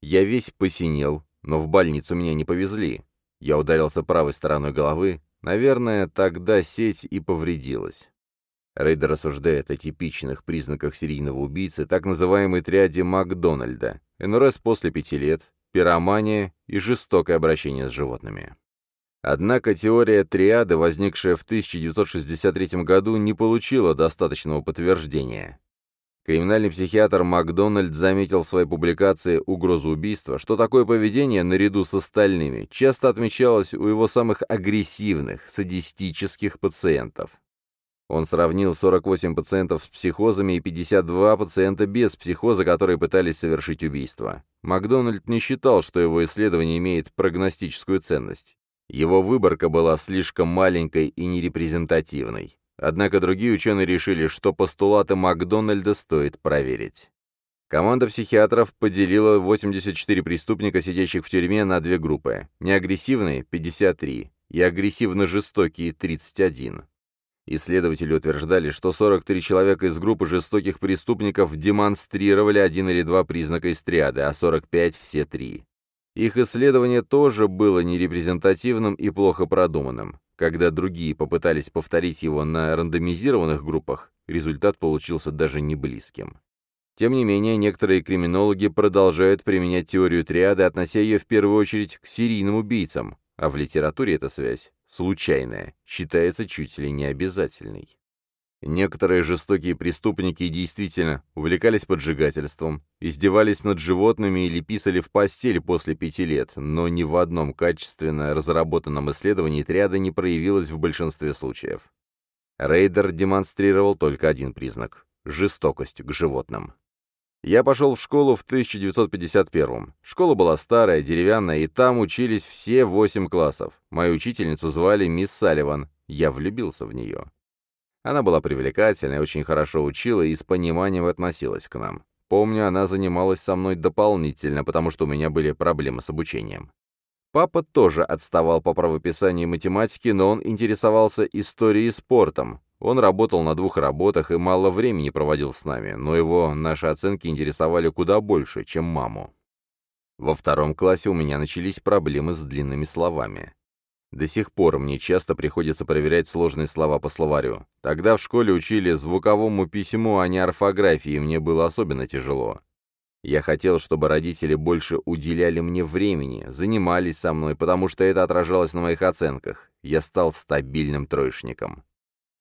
Я весь посинел, но в больницу меня не повезли. Я ударился правой стороной головы. Наверное, тогда сеть и повредилась. Рейдер рассуждает о типичных признаках серийного убийцы, так называемой триаде Макдональда, НРС после пяти лет, пиромания и жестокое обращение с животными. Однако теория триады, возникшая в 1963 году, не получила достаточного подтверждения. Криминальный психиатр Макдональд заметил в своей публикации «Угрозу убийства», что такое поведение, наряду с остальными, часто отмечалось у его самых агрессивных, садистических пациентов. Он сравнил 48 пациентов с психозами и 52 пациента без психоза, которые пытались совершить убийство. Макдональд не считал, что его исследование имеет прогностическую ценность. Его выборка была слишком маленькой и нерепрезентативной. Однако другие ученые решили, что постулаты Макдональда стоит проверить. Команда психиатров поделила 84 преступника, сидящих в тюрьме, на две группы. Неагрессивные – 53 и агрессивно-жестокие – 31. Исследователи утверждали, что 43 человека из группы жестоких преступников демонстрировали один или два признака из триады, а 45 — все три. Их исследование тоже было нерепрезентативным и плохо продуманным. Когда другие попытались повторить его на рандомизированных группах, результат получился даже не близким. Тем не менее, некоторые криминологи продолжают применять теорию триады, относя ее в первую очередь к серийным убийцам, а в литературе эта связь случайная, считается чуть ли не обязательной. Некоторые жестокие преступники действительно увлекались поджигательством, издевались над животными или писали в постель после пяти лет, но ни в одном качественно разработанном исследовании триада не проявилась в большинстве случаев. Рейдер демонстрировал только один признак – жестокость к животным. Я пошел в школу в 1951-м. Школа была старая, деревянная, и там учились все восемь классов. Мою учительницу звали мисс Салливан. Я влюбился в нее. Она была привлекательной, очень хорошо учила и с пониманием относилась к нам. Помню, она занималась со мной дополнительно, потому что у меня были проблемы с обучением. Папа тоже отставал по правописанию и математике, но он интересовался историей и спортом. Он работал на двух работах и мало времени проводил с нами, но его наши оценки интересовали куда больше, чем маму. Во втором классе у меня начались проблемы с длинными словами. До сих пор мне часто приходится проверять сложные слова по словарю. Тогда в школе учили звуковому письму, а не орфографии, и мне было особенно тяжело. Я хотел, чтобы родители больше уделяли мне времени, занимались со мной, потому что это отражалось на моих оценках. Я стал стабильным троечником.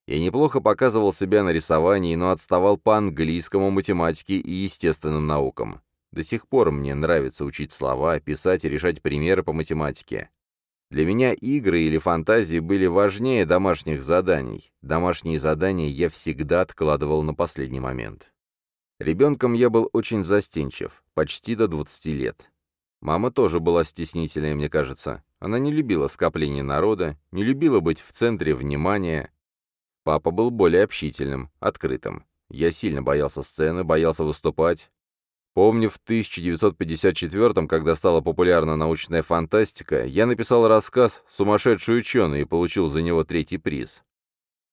Я неплохо показывал себя на рисовании, но отставал по английскому, математике и естественным наукам. До сих пор мне нравится учить слова, писать и решать примеры по математике. Для меня игры или фантазии были важнее домашних заданий. Домашние задания я всегда откладывал на последний момент. Ребенком я был очень застенчив, почти до 20 лет. Мама тоже была стеснительной, мне кажется. Она не любила скопление народа, не любила быть в центре внимания, Папа был более общительным, открытым. Я сильно боялся сцены, боялся выступать. Помню, в 1954 когда стала популярна научная фантастика, я написал рассказ «Сумасшедший ученый» и получил за него третий приз.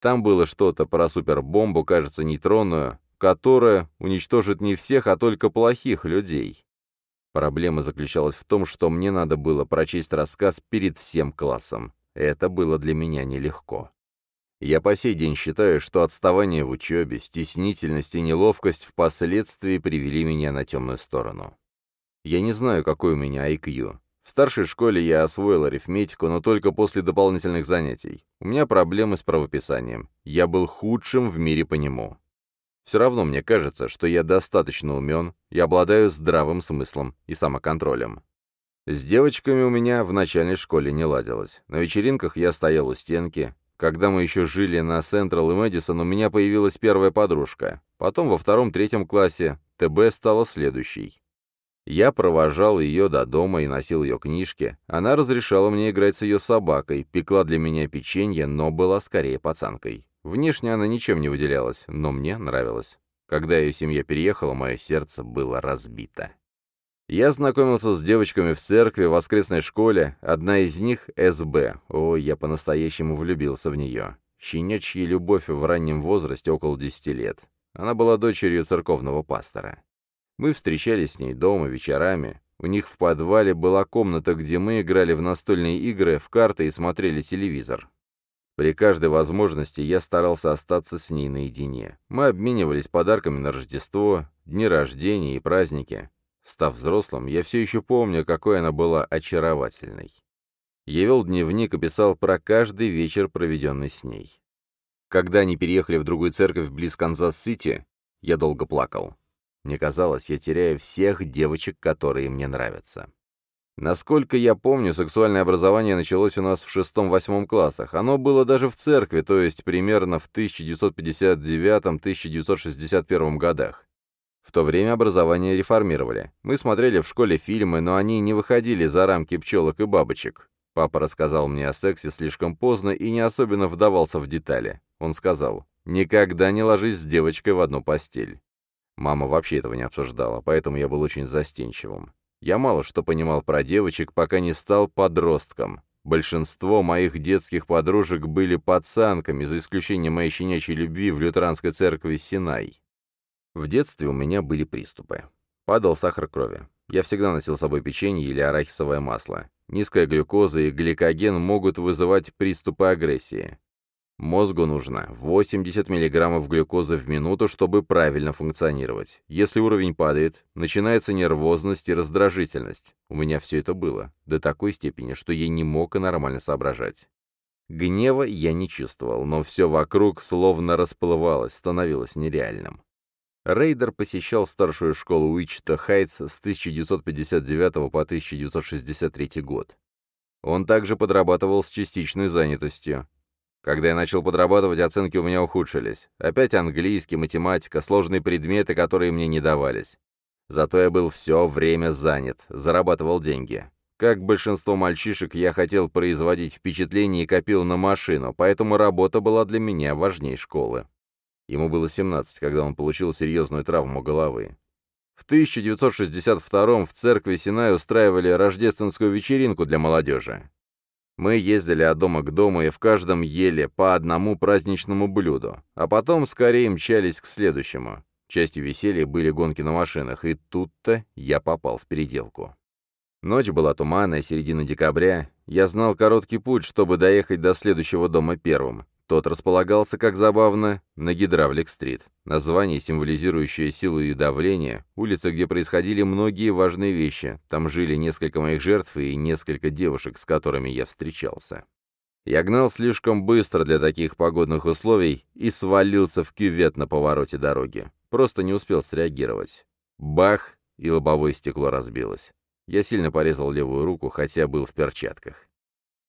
Там было что-то про супербомбу, кажется, нейтронную, которая уничтожит не всех, а только плохих людей. Проблема заключалась в том, что мне надо было прочесть рассказ перед всем классом. Это было для меня нелегко. Я по сей день считаю, что отставание в учебе, стеснительность и неловкость впоследствии привели меня на темную сторону. Я не знаю, какой у меня IQ. В старшей школе я освоил арифметику, но только после дополнительных занятий. У меня проблемы с правописанием. Я был худшим в мире по нему. Все равно мне кажется, что я достаточно умен и обладаю здравым смыслом и самоконтролем. С девочками у меня в начальной школе не ладилось. На вечеринках я стоял у стенки, когда мы еще жили на Централ и Мэдисон, у меня появилась первая подружка. Потом во втором-третьем классе ТБ стала следующей. Я провожал ее до дома и носил ее книжки. Она разрешала мне играть с ее собакой, пекла для меня печенье, но была скорее пацанкой. Внешне она ничем не выделялась, но мне нравилось. Когда ее семья переехала, мое сердце было разбито. Я знакомился с девочками в церкви, в воскресной школе, одна из них — СБ. О, я по-настоящему влюбился в нее. Щенячья любовь в раннем возрасте, около десяти лет. Она была дочерью церковного пастора. Мы встречались с ней дома вечерами. У них в подвале была комната, где мы играли в настольные игры, в карты и смотрели телевизор. При каждой возможности я старался остаться с ней наедине. Мы обменивались подарками на Рождество, дни рождения и праздники. Став взрослым, я все еще помню, какой она была очаровательной. Я вел дневник и писал про каждый вечер, проведенный с ней. Когда они переехали в другую церковь близ Канзас-Сити, я долго плакал. Мне казалось, я теряю всех девочек, которые мне нравятся. Насколько я помню, сексуальное образование началось у нас в шестом-восьмом классах. Оно было даже в церкви, то есть примерно в 1959-1961 годах. В то время образование реформировали. Мы смотрели в школе фильмы, но они не выходили за рамки пчелок и бабочек. Папа рассказал мне о сексе слишком поздно и не особенно вдавался в детали. Он сказал, «Никогда не ложись с девочкой в одну постель». Мама вообще этого не обсуждала, поэтому я был очень застенчивым. Я мало что понимал про девочек, пока не стал подростком. Большинство моих детских подружек были пацанками, за исключением моей щенячьей любви в лютеранской церкви Синай. В детстве у меня были приступы. Падал сахар крови. Я всегда носил с собой печенье или арахисовое масло. Низкая глюкоза и гликоген могут вызывать приступы агрессии. Мозгу нужно 80 мг глюкозы в минуту, чтобы правильно функционировать. Если уровень падает, начинается нервозность и раздражительность. У меня все это было, до такой степени, что я не мог и нормально соображать. Гнева я не чувствовал, но все вокруг словно расплывалось, становилось нереальным. Рейдер посещал старшую школу Уичита-Хайтс с 1959 по 1963 год. Он также подрабатывал с частичной занятостью, когда я начал подрабатывать, оценки у меня ухудшились. Опять английский, математика, сложные предметы, которые мне не давались. Зато я был все время занят, зарабатывал деньги. Как большинство мальчишек, я хотел производить впечатление и копил на машину, поэтому работа была для меня важней школы. Ему было 17, когда он получил серьезную травму головы. В 1962 в церкви Синай устраивали рождественскую вечеринку для молодежи. Мы ездили от дома к дому и в каждом ели по одному праздничному блюду, а потом скорее мчались к следующему. Частью веселья были гонки на машинах, и тут-то я попал в переделку. Ночь была туманная, середина декабря. Я знал короткий путь, чтобы доехать до следующего дома первым. Тот располагался, как забавно, на Гидравлик-стрит. Название, символизирующее силу и давление, улица, где происходили многие важные вещи. Там жили несколько моих жертв и несколько девушек, с которыми я встречался. Я гнал слишком быстро для таких погодных условий и свалился в кювет на повороте дороги. Просто не успел среагировать. Бах, и лобовое стекло разбилось. Я сильно порезал левую руку, хотя был в перчатках.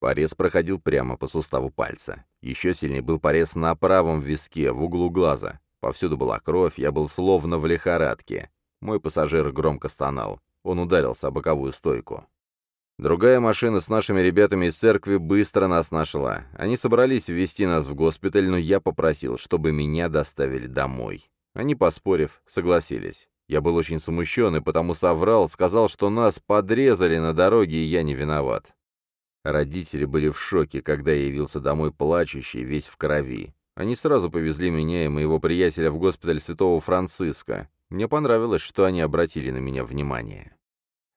Порез проходил прямо по суставу пальца. Еще сильнее был порез на правом виске, в углу глаза. Повсюду была кровь, я был словно в лихорадке. Мой пассажир громко стонал. Он ударился о боковую стойку. Другая машина с нашими ребятами из церкви быстро нас нашла. Они собрались ввести нас в госпиталь, но я попросил, чтобы меня доставили домой. Они, поспорив, согласились. Я был очень смущен и потому соврал, сказал, что нас подрезали на дороге, и я не виноват. Родители были в шоке, когда я явился домой плачущий, весь в крови. Они сразу повезли меня и моего приятеля в госпиталь Святого Франциска. Мне понравилось, что они обратили на меня внимание.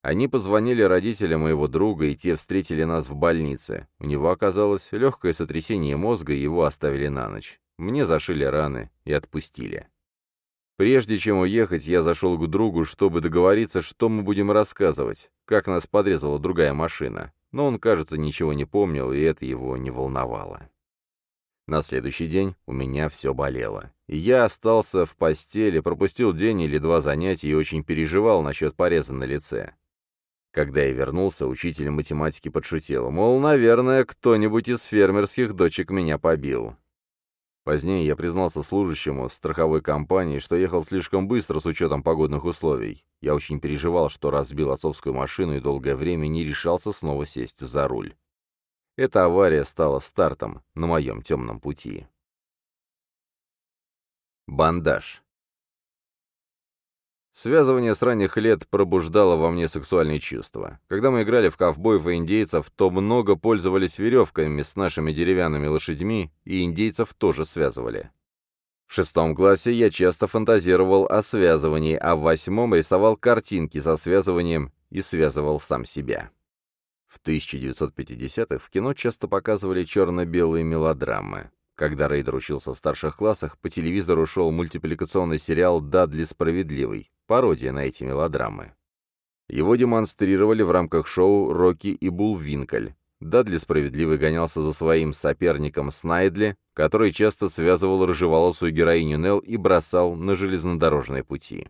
Они позвонили родителям моего друга, и те встретили нас в больнице. У него оказалось легкое сотрясение мозга, и его оставили на ночь. Мне зашили раны и отпустили. Прежде чем уехать, я зашел к другу, чтобы договориться, что мы будем рассказывать, как нас подрезала другая машина но он, кажется, ничего не помнил, и это его не волновало. На следующий день у меня все болело. И я остался в постели, пропустил день или два занятия и очень переживал насчет пореза на лице. Когда я вернулся, учитель математики подшутил, мол, наверное, кто-нибудь из фермерских дочек меня побил. Позднее я признался служащему страховой компании, что ехал слишком быстро с учетом погодных условий. Я очень переживал, что разбил отцовскую машину и долгое время не решался снова сесть за руль. Эта авария стала стартом на моем темном пути. Бандаж. Связывание с ранних лет пробуждало во мне сексуальные чувства. Когда мы играли в ковбоев и индейцев, то много пользовались веревками с нашими деревянными лошадьми, и индейцев тоже связывали. В шестом классе я часто фантазировал о связывании, а в восьмом рисовал картинки со связыванием и связывал сам себя. В 1950-х в кино часто показывали черно-белые мелодрамы. Когда Рейдер учился в старших классах, по телевизору шел мультипликационный сериал «Дадли справедливый», пародия на эти мелодрамы. Его демонстрировали в рамках шоу «Рокки и Булвинколь». Дадли справедливый гонялся за своим соперником Снайдли, который часто связывал рыжеволосую героиню Нелл и бросал на железнодорожные пути.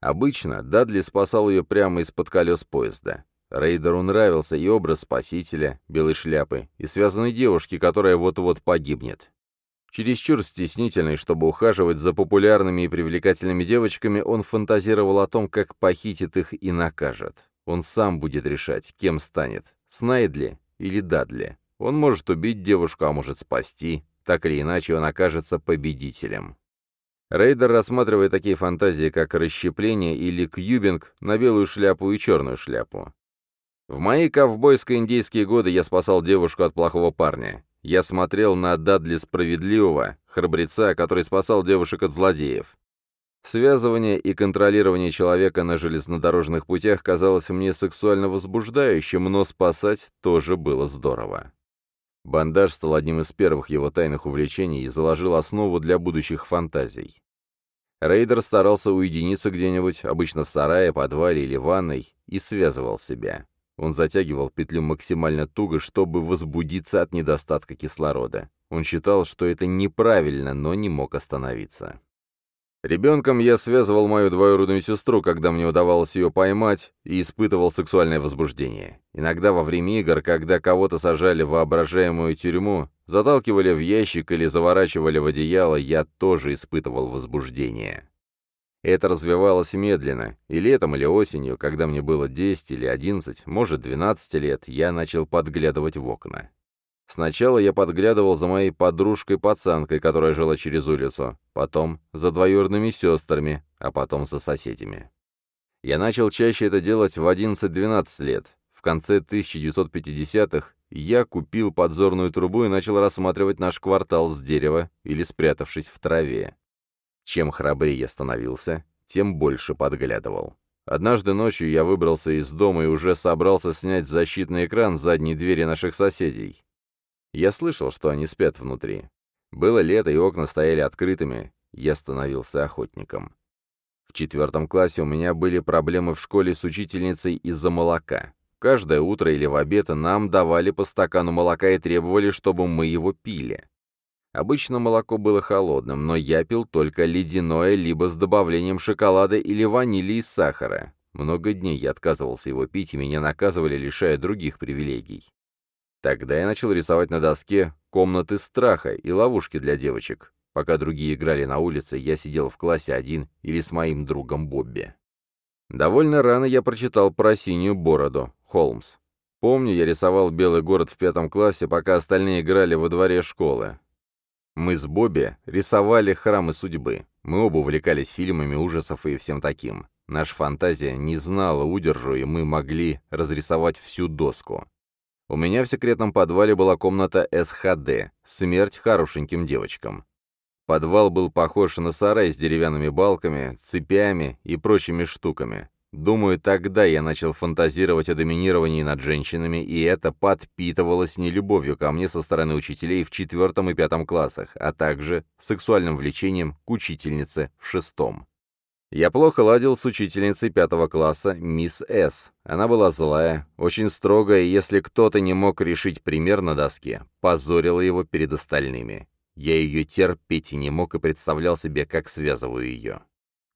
Обычно Дадли спасал ее прямо из-под колес поезда. Рейдеру нравился и образ спасителя, белой шляпы, и связанной девушки, которая вот-вот погибнет. Чересчур стеснительный, чтобы ухаживать за популярными и привлекательными девочками, он фантазировал о том, как похитит их и накажет. Он сам будет решать, кем станет, Снайдли или Дадли. Он может убить девушку, а может спасти. Так или иначе, он окажется победителем. Рейдер рассматривает такие фантазии, как расщепление или кьюбинг на белую шляпу и черную шляпу. В мои ковбойско-индейские годы я спасал девушку от плохого парня. Я смотрел на Дадли Справедливого, храбреца, который спасал девушек от злодеев. Связывание и контролирование человека на железнодорожных путях казалось мне сексуально возбуждающим, но спасать тоже было здорово. Бандаж стал одним из первых его тайных увлечений и заложил основу для будущих фантазий. Рейдер старался уединиться где-нибудь, обычно в сарае, подвале или ванной, и связывал себя. Он затягивал петлю максимально туго, чтобы возбудиться от недостатка кислорода. Он считал, что это неправильно, но не мог остановиться. Ребенком я связывал мою двоюродную сестру, когда мне удавалось ее поймать, и испытывал сексуальное возбуждение. Иногда во время игр, когда кого-то сажали в воображаемую тюрьму, заталкивали в ящик или заворачивали в одеяло, я тоже испытывал возбуждение. Это развивалось медленно, и летом или осенью, когда мне было 10 или 11, может 12 лет, я начал подглядывать в окна. Сначала я подглядывал за моей подружкой-пацанкой, которая жила через улицу, потом за двоюродными сестрами, а потом за соседями. Я начал чаще это делать в 11-12 лет. В конце 1950-х я купил подзорную трубу и начал рассматривать наш квартал с дерева или спрятавшись в траве. Чем храбрее становился, тем больше подглядывал. Однажды ночью я выбрался из дома и уже собрался снять защитный экран задней двери наших соседей. Я слышал, что они спят внутри. Было лето, и окна стояли открытыми. Я становился охотником. В четвертом классе у меня были проблемы в школе с учительницей из-за молока. Каждое утро или в обед нам давали по стакану молока и требовали, чтобы мы его пили. Обычно молоко было холодным, но я пил только ледяное, либо с добавлением шоколада или ванили и сахара. Много дней я отказывался его пить, и меня наказывали, лишая других привилегий. Тогда я начал рисовать на доске комнаты страха и ловушки для девочек. Пока другие играли на улице, я сидел в классе один или с моим другом Бобби. Довольно рано я прочитал про синюю бороду, Холмс. Помню, я рисовал белый город в пятом классе, пока остальные играли во дворе школы. Мы с Бобби рисовали храмы судьбы. Мы оба увлекались фильмами ужасов и всем таким. Наша фантазия не знала удержу, и мы могли разрисовать всю доску. У меня в секретном подвале была комната СХД «Смерть хорошеньким девочкам». Подвал был похож на сарай с деревянными балками, цепями и прочими штуками. Думаю, тогда я начал фантазировать о доминировании над женщинами, и это подпитывалось не любовью ко мне со стороны учителей в четвертом и пятом классах, а также сексуальным влечением к учительнице в шестом. Я плохо ладил с учительницей пятого класса, мисс С. Она была злая, очень строгая, и если кто-то не мог решить пример на доске, позорила его перед остальными. Я ее терпеть не мог и представлял себе, как связываю ее.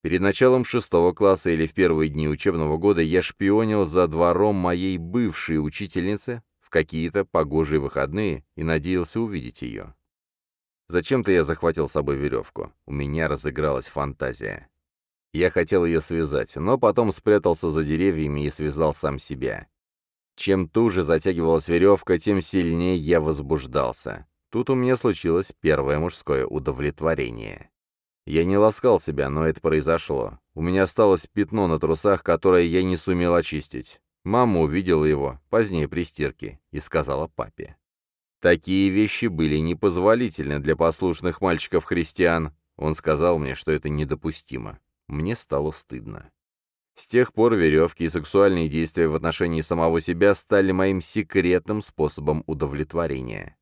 Перед началом шестого класса или в первые дни учебного года я шпионил за двором моей бывшей учительницы в какие-то погожие выходные и надеялся увидеть ее. Зачем-то я захватил с собой веревку. У меня разыгралась фантазия. Я хотел ее связать, но потом спрятался за деревьями и связал сам себя. Чем туже затягивалась веревка, тем сильнее я возбуждался. Тут у меня случилось первое мужское удовлетворение. Я не ласкал себя, но это произошло. У меня осталось пятно на трусах, которое я не сумел очистить. Мама увидела его, позднее при стирке, и сказала папе. Такие вещи были непозволительны для послушных мальчиков-христиан. Он сказал мне, что это недопустимо. Мне стало стыдно. С тех пор веревки и сексуальные действия в отношении самого себя стали моим секретным способом удовлетворения.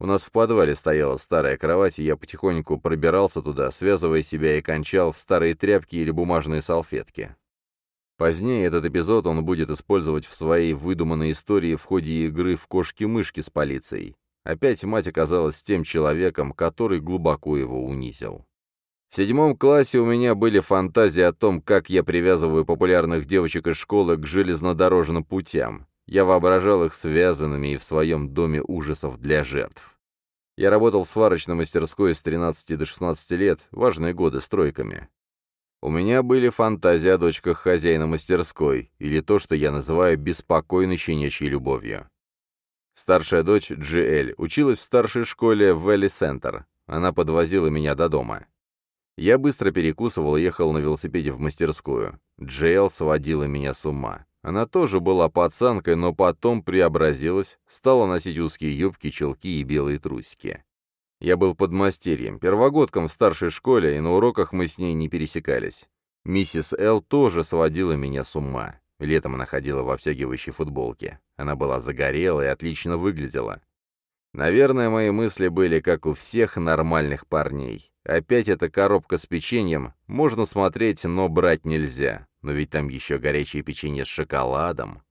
У нас в подвале стояла старая кровать, и я потихоньку пробирался туда, связывая себя и кончал в старые тряпки или бумажные салфетки. Позднее этот эпизод он будет использовать в своей выдуманной истории в ходе игры в кошки-мышки с полицией. Опять мать оказалась тем человеком, который глубоко его унизил. В седьмом классе у меня были фантазии о том, как я привязываю популярных девочек из школы к железнодорожным путям. Я воображал их связанными и в своем доме ужасов для жертв. Я работал в сварочной мастерской с 13 до 16 лет, важные годы, стройками. У меня были фантазии о дочках хозяина мастерской, или то, что я называю беспокойной щенячьей любовью. Старшая дочь, Джи училась в старшей школе в Вэлли-Центр. Она подвозила меня до дома. Я быстро перекусывал и ехал на велосипеде в мастерскую. Джейл сводила меня с ума. Она тоже была пацанкой, но потом преобразилась, стала носить узкие юбки, чулки и белые трусики. Я был подмастерьем, первогодком в старшей школе, и на уроках мы с ней не пересекались. Миссис Эл тоже сводила меня с ума. Летом она ходила в обтягивающей футболке. Она была загорела и отлично выглядела. Наверное, мои мысли были как у всех нормальных парней. Опять эта коробка с печеньем. Можно смотреть, но брать нельзя. Но ведь там еще горячее печенье с шоколадом.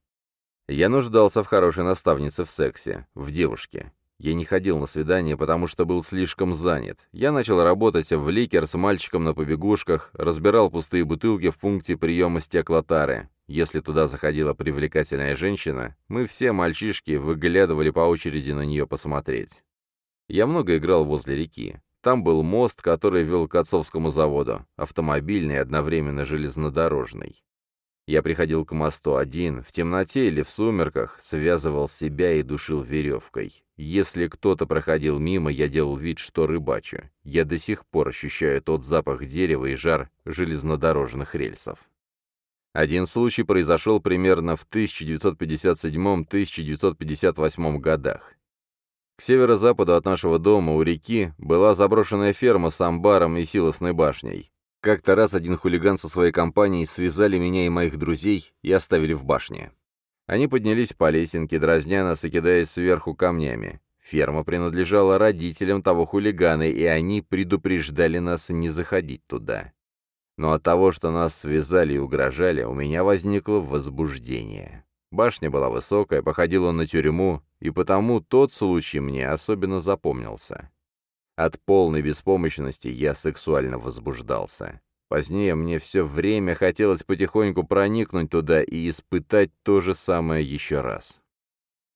Я нуждался в хорошей наставнице в сексе, в девушке. Я не ходил на свидание, потому что был слишком занят. Я начал работать в ликер с мальчиком на побегушках, разбирал пустые бутылки в пункте приема стеклотары. Если туда заходила привлекательная женщина, мы все, мальчишки, выглядывали по очереди на нее посмотреть. Я много играл возле реки. Там был мост, который вел к отцовскому заводу, автомобильный одновременно железнодорожный. Я приходил к мосту один, в темноте или в сумерках, связывал себя и душил веревкой. Если кто-то проходил мимо, я делал вид, что рыбачу. Я до сих пор ощущаю тот запах дерева и жар железнодорожных рельсов. Один случай произошел примерно в 1957-1958 годах. К северо-западу от нашего дома у реки была заброшенная ферма с амбаром и силосной башней. Как-то раз один хулиган со своей компанией связали меня и моих друзей и оставили в башне. Они поднялись по лесенке, дразня нас и кидаясь сверху камнями. Ферма принадлежала родителям того хулигана, и они предупреждали нас не заходить туда. Но от того, что нас связали и угрожали, у меня возникло возбуждение. Башня была высокая, походила на тюрьму, и потому тот случай мне особенно запомнился. От полной беспомощности я сексуально возбуждался. Позднее мне все время хотелось потихоньку проникнуть туда и испытать то же самое еще раз.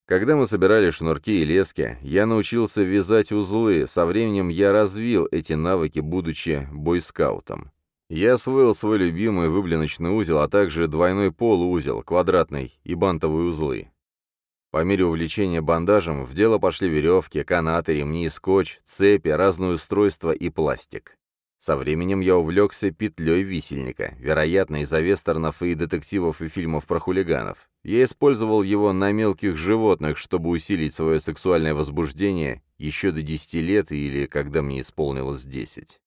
Когда мы собирали шнурки и лески, я научился вязать узлы, со временем я развил эти навыки, будучи бойскаутом. Я освоил свой любимый выблиночный узел, а также двойной полуузел, квадратный и бантовые узлы. По мере увлечения бандажем в дело пошли веревки, канаты, ремни, скотч, цепи, разные устройства и пластик. Со временем я увлекся петлей висельника, вероятно, из-за вестернов и детективов и фильмов про хулиганов. Я использовал его на мелких животных, чтобы усилить свое сексуальное возбуждение еще до 10 лет или когда мне исполнилось 10.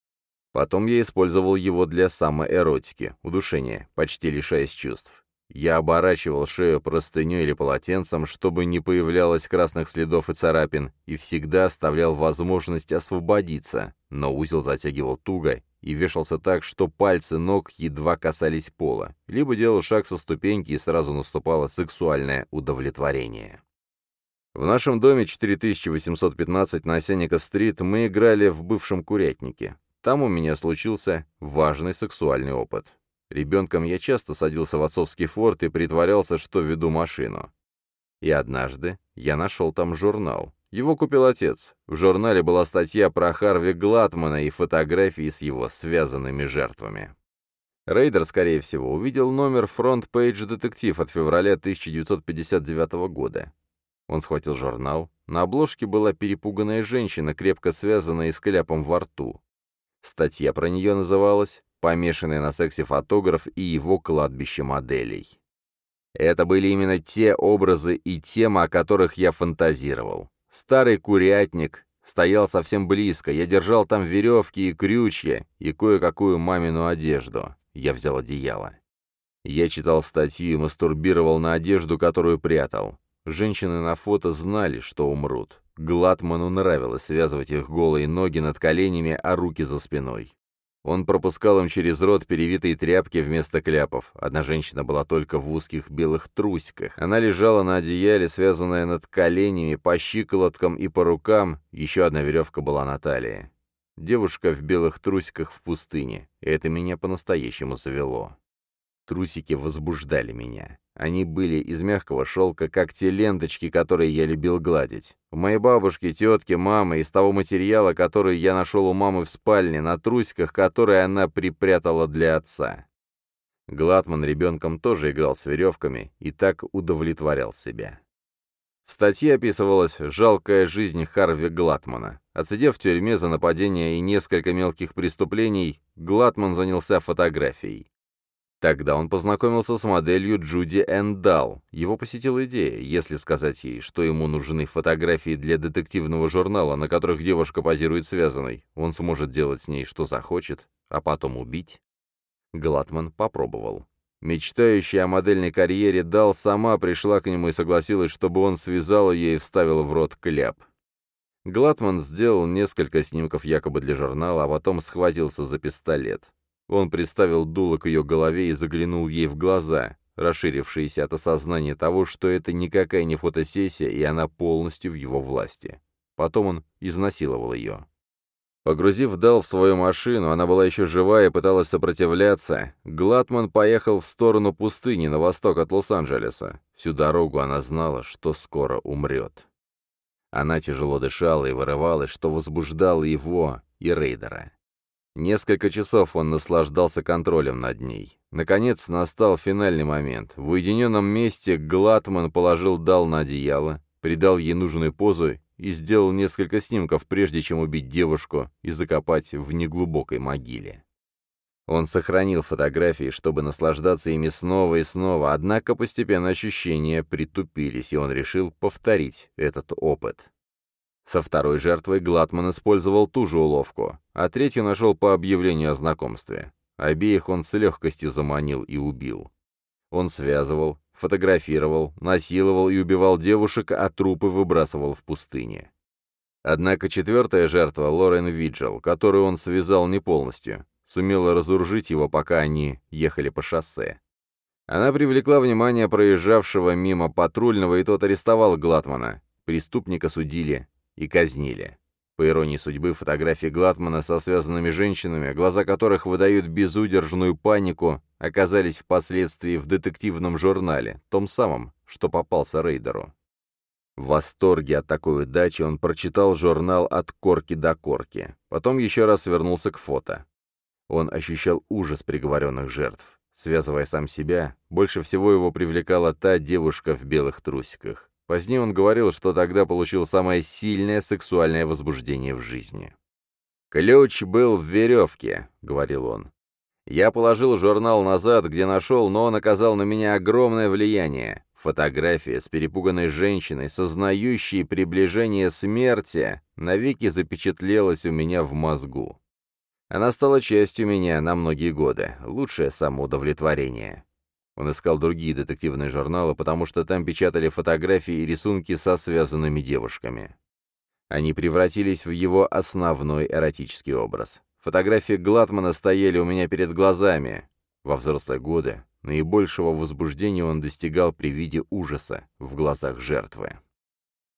Потом я использовал его для самоэротики, удушения, почти лишаясь чувств. Я оборачивал шею простыней или полотенцем, чтобы не появлялось красных следов и царапин, и всегда оставлял возможность освободиться, но узел затягивал туго и вешался так, что пальцы ног едва касались пола, либо делал шаг со ступеньки и сразу наступало сексуальное удовлетворение. В нашем доме 4815 на Осенника-стрит мы играли в бывшем курятнике. Там у меня случился важный сексуальный опыт. Ребенком я часто садился в отцовский форт и притворялся, что веду машину. И однажды я нашел там журнал. Его купил отец. В журнале была статья про Харви Гладмана и фотографии с его связанными жертвами. Рейдер, скорее всего, увидел номер Front Page Detective от февраля 1959 года. Он схватил журнал. На обложке была перепуганная женщина, крепко связанная и с кляпом во рту. Статья про нее называлась «Помешанный на сексе фотограф и его кладбище моделей». Это были именно те образы и темы, о которых я фантазировал. Старый курятник стоял совсем близко, я держал там веревки и крючья, и кое-какую мамину одежду. Я взял одеяло. Я читал статью и мастурбировал на одежду, которую прятал. Женщины на фото знали, что умрут. Гладману нравилось связывать их голые ноги над коленями, а руки за спиной. Он пропускал им через рот перевитые тряпки вместо кляпов. Одна женщина была только в узких белых трусиках. Она лежала на одеяле, связанная над коленями, по щиколоткам и по рукам. Еще одна веревка была на талии. Девушка в белых трусиках в пустыне. Это меня по-настоящему завело. Трусики возбуждали меня. Они были из мягкого шелка, как те ленточки, которые я любил гладить. У моей бабушки, тетки, мамы, из того материала, который я нашел у мамы в спальне, на трусиках, которые она припрятала для отца. Гладман ребенком тоже играл с веревками и так удовлетворял себя. В статье описывалась жалкая жизнь Харви Глатмана. Отсидев в тюрьме за нападение и несколько мелких преступлений, Глатман занялся фотографией. Тогда он познакомился с моделью Джуди Эндал. Его посетила идея, если сказать ей, что ему нужны фотографии для детективного журнала, на которых девушка позирует связанной, он сможет делать с ней что захочет, а потом убить. Глатман попробовал. Мечтающая о модельной карьере Дал сама пришла к нему и согласилась, чтобы он связал ее и вставил в рот кляп. Глатман сделал несколько снимков якобы для журнала, а потом схватился за пистолет. Он приставил дуло к ее голове и заглянул ей в глаза, расширившиеся от осознания того, что это никакая не фотосессия, и она полностью в его власти. Потом он изнасиловал ее. Погрузив Дал в свою машину, она была еще жива и пыталась сопротивляться. Глатман поехал в сторону пустыни на восток от Лос-Анджелеса. Всю дорогу она знала, что скоро умрет. Она тяжело дышала и вырывалась, что возбуждало его и Рейдера. Несколько часов он наслаждался контролем над ней. Наконец настал финальный момент. В уединенном месте Глатман положил Дал на одеяло, придал ей нужную позу и сделал несколько снимков, прежде чем убить девушку и закопать в неглубокой могиле. Он сохранил фотографии, чтобы наслаждаться ими снова и снова, однако постепенно ощущения притупились, и он решил повторить этот опыт. Со второй жертвой Глатман использовал ту же уловку, а третью нашел по объявлению о знакомстве. Обеих он с легкостью заманил и убил. Он связывал, фотографировал, насиловал и убивал девушек, а трупы выбрасывал в пустыне. Однако четвертая жертва, Лорен Виджел, которую он связал не полностью, сумела разоружить его, пока они ехали по шоссе. Она привлекла внимание проезжавшего мимо патрульного, и тот арестовал Глатмана. Преступника судили и казнили. По иронии судьбы, фотографии Глатмана со связанными женщинами, глаза которых выдают безудержную панику, оказались впоследствии в детективном журнале, том самом, что попался рейдеру. В восторге от такой удачи он прочитал журнал от корки до корки. Потом еще раз вернулся к фото. Он ощущал ужас приговоренных жертв. Связывая сам себя, больше всего его привлекала та девушка в белых трусиках. Позднее он говорил, что тогда получил самое сильное сексуальное возбуждение в жизни. «Ключ был в веревке», — говорил он. «Я положил журнал назад, где нашел, но он оказал на меня огромное влияние. Фотография с перепуганной женщиной, сознающей приближение смерти, навеки запечатлелась у меня в мозгу. Она стала частью меня на многие годы. Лучшее самоудовлетворение. Он искал другие детективные журналы, потому что там печатали фотографии и рисунки со связанными девушками. Они превратились в его основной эротический образ. Фотографии Глатмана стояли у меня перед глазами. Во взрослые годы наибольшего возбуждения он достигал при виде ужаса в глазах жертвы.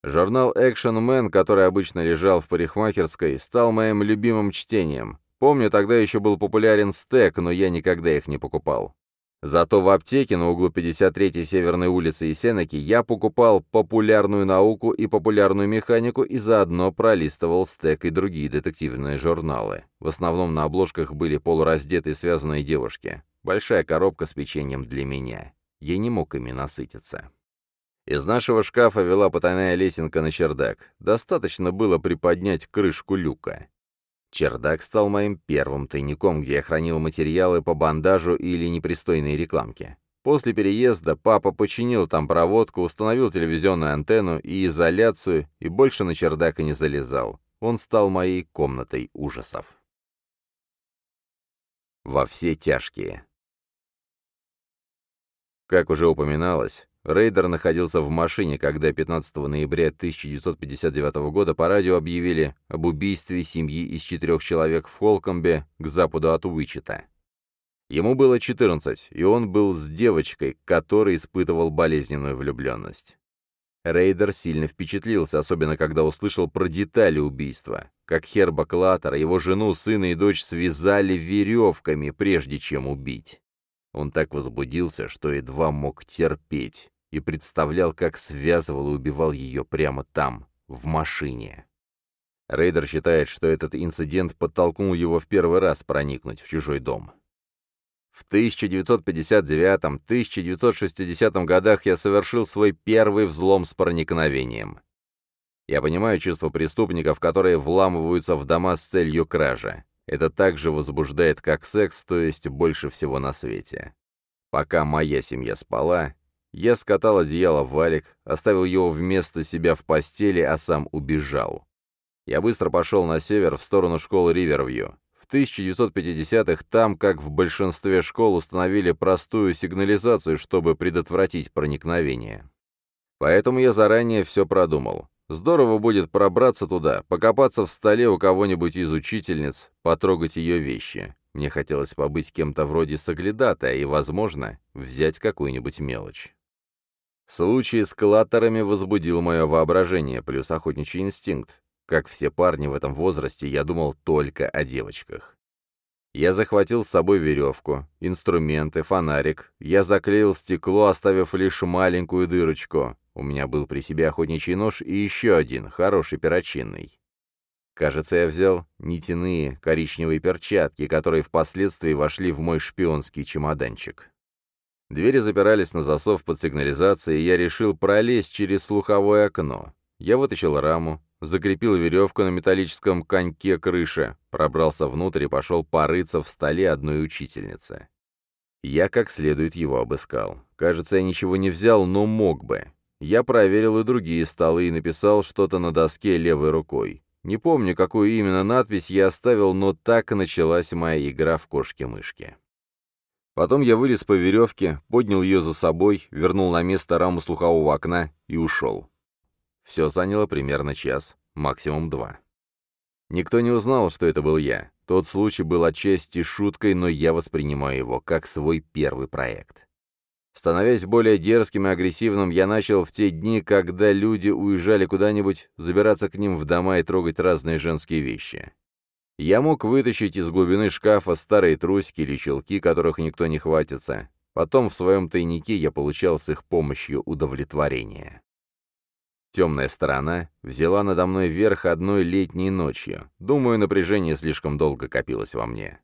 Журнал Action Man, который обычно лежал в парикмахерской, стал моим любимым чтением. Помню, тогда еще был популярен стек, но я никогда их не покупал. Зато в аптеке на углу 53-й Северной улицы и Сенеки я покупал популярную науку и популярную механику и заодно пролистывал стек и другие детективные журналы. В основном на обложках были полураздетые связанные девушки. Большая коробка с печеньем для меня. Я не мог ими насытиться. Из нашего шкафа вела потайная лесенка на чердак. Достаточно было приподнять крышку люка. Чердак стал моим первым тайником, где я хранил материалы по бандажу или непристойные рекламки. После переезда папа починил там проводку, установил телевизионную антенну и изоляцию, и больше на чердак и не залезал. Он стал моей комнатой ужасов. Во все тяжкие. Как уже упоминалось, Рейдер находился в машине, когда 15 ноября 1959 года по радио объявили об убийстве семьи из четырех человек в Холкомбе к западу от Уичета. Ему было 14, и он был с девочкой, которая испытывал болезненную влюбленность. Рейдер сильно впечатлился, особенно когда услышал про детали убийства, как Херба Клаттера, его жену, сына и дочь связали веревками, прежде чем убить. Он так возбудился, что едва мог терпеть, и представлял, как связывал и убивал ее прямо там, в машине. Рейдер считает, что этот инцидент подтолкнул его в первый раз проникнуть в чужой дом. В 1959-1960 годах я совершил свой первый взлом с проникновением. Я понимаю чувство преступников, которые вламываются в дома с целью кражи. Это также возбуждает, как секс, то есть больше всего на свете. Пока моя семья спала, я скатал одеяло в валик, оставил его вместо себя в постели, а сам убежал. Я быстро пошел на север в сторону школы Ривервью. В 1950-х там, как в большинстве школ, установили простую сигнализацию, чтобы предотвратить проникновение. Поэтому я заранее все продумал. Здорово будет пробраться туда, покопаться в столе у кого-нибудь из учительниц, потрогать ее вещи. Мне хотелось побыть кем-то вроде соглядатая и, возможно, взять какую-нибудь мелочь. Случай с клаттерами возбудил мое воображение, плюс охотничий инстинкт. Как все парни в этом возрасте, я думал только о девочках. Я захватил с собой веревку, инструменты, фонарик. Я заклеил стекло, оставив лишь маленькую дырочку. У меня был при себе охотничий нож и еще один, хороший перочинный. Кажется, я взял нитяные коричневые перчатки, которые впоследствии вошли в мой шпионский чемоданчик. Двери запирались на засов под сигнализацией, и я решил пролезть через слуховое окно. Я вытащил раму, закрепил веревку на металлическом коньке крыши, пробрался внутрь и пошел порыться в столе одной учительницы. Я как следует его обыскал. Кажется, я ничего не взял, но мог бы. Я проверил и другие столы и написал что-то на доске левой рукой. Не помню, какую именно надпись я оставил, но так началась моя игра в кошки-мышки. Потом я вылез по веревке, поднял ее за собой, вернул на место раму слухового окна и ушел. Все заняло примерно час, максимум два. Никто не узнал, что это был я. Тот случай был отчасти шуткой, но я воспринимаю его как свой первый проект. Становясь более дерзким и агрессивным, я начал в те дни, когда люди уезжали куда-нибудь, забираться к ним в дома и трогать разные женские вещи. Я мог вытащить из глубины шкафа старые трусики или челки, которых никто не хватится. Потом в своем тайнике я получал с их помощью удовлетворение. Темная сторона взяла надо мной верх одной летней ночью. Думаю, напряжение слишком долго копилось во мне.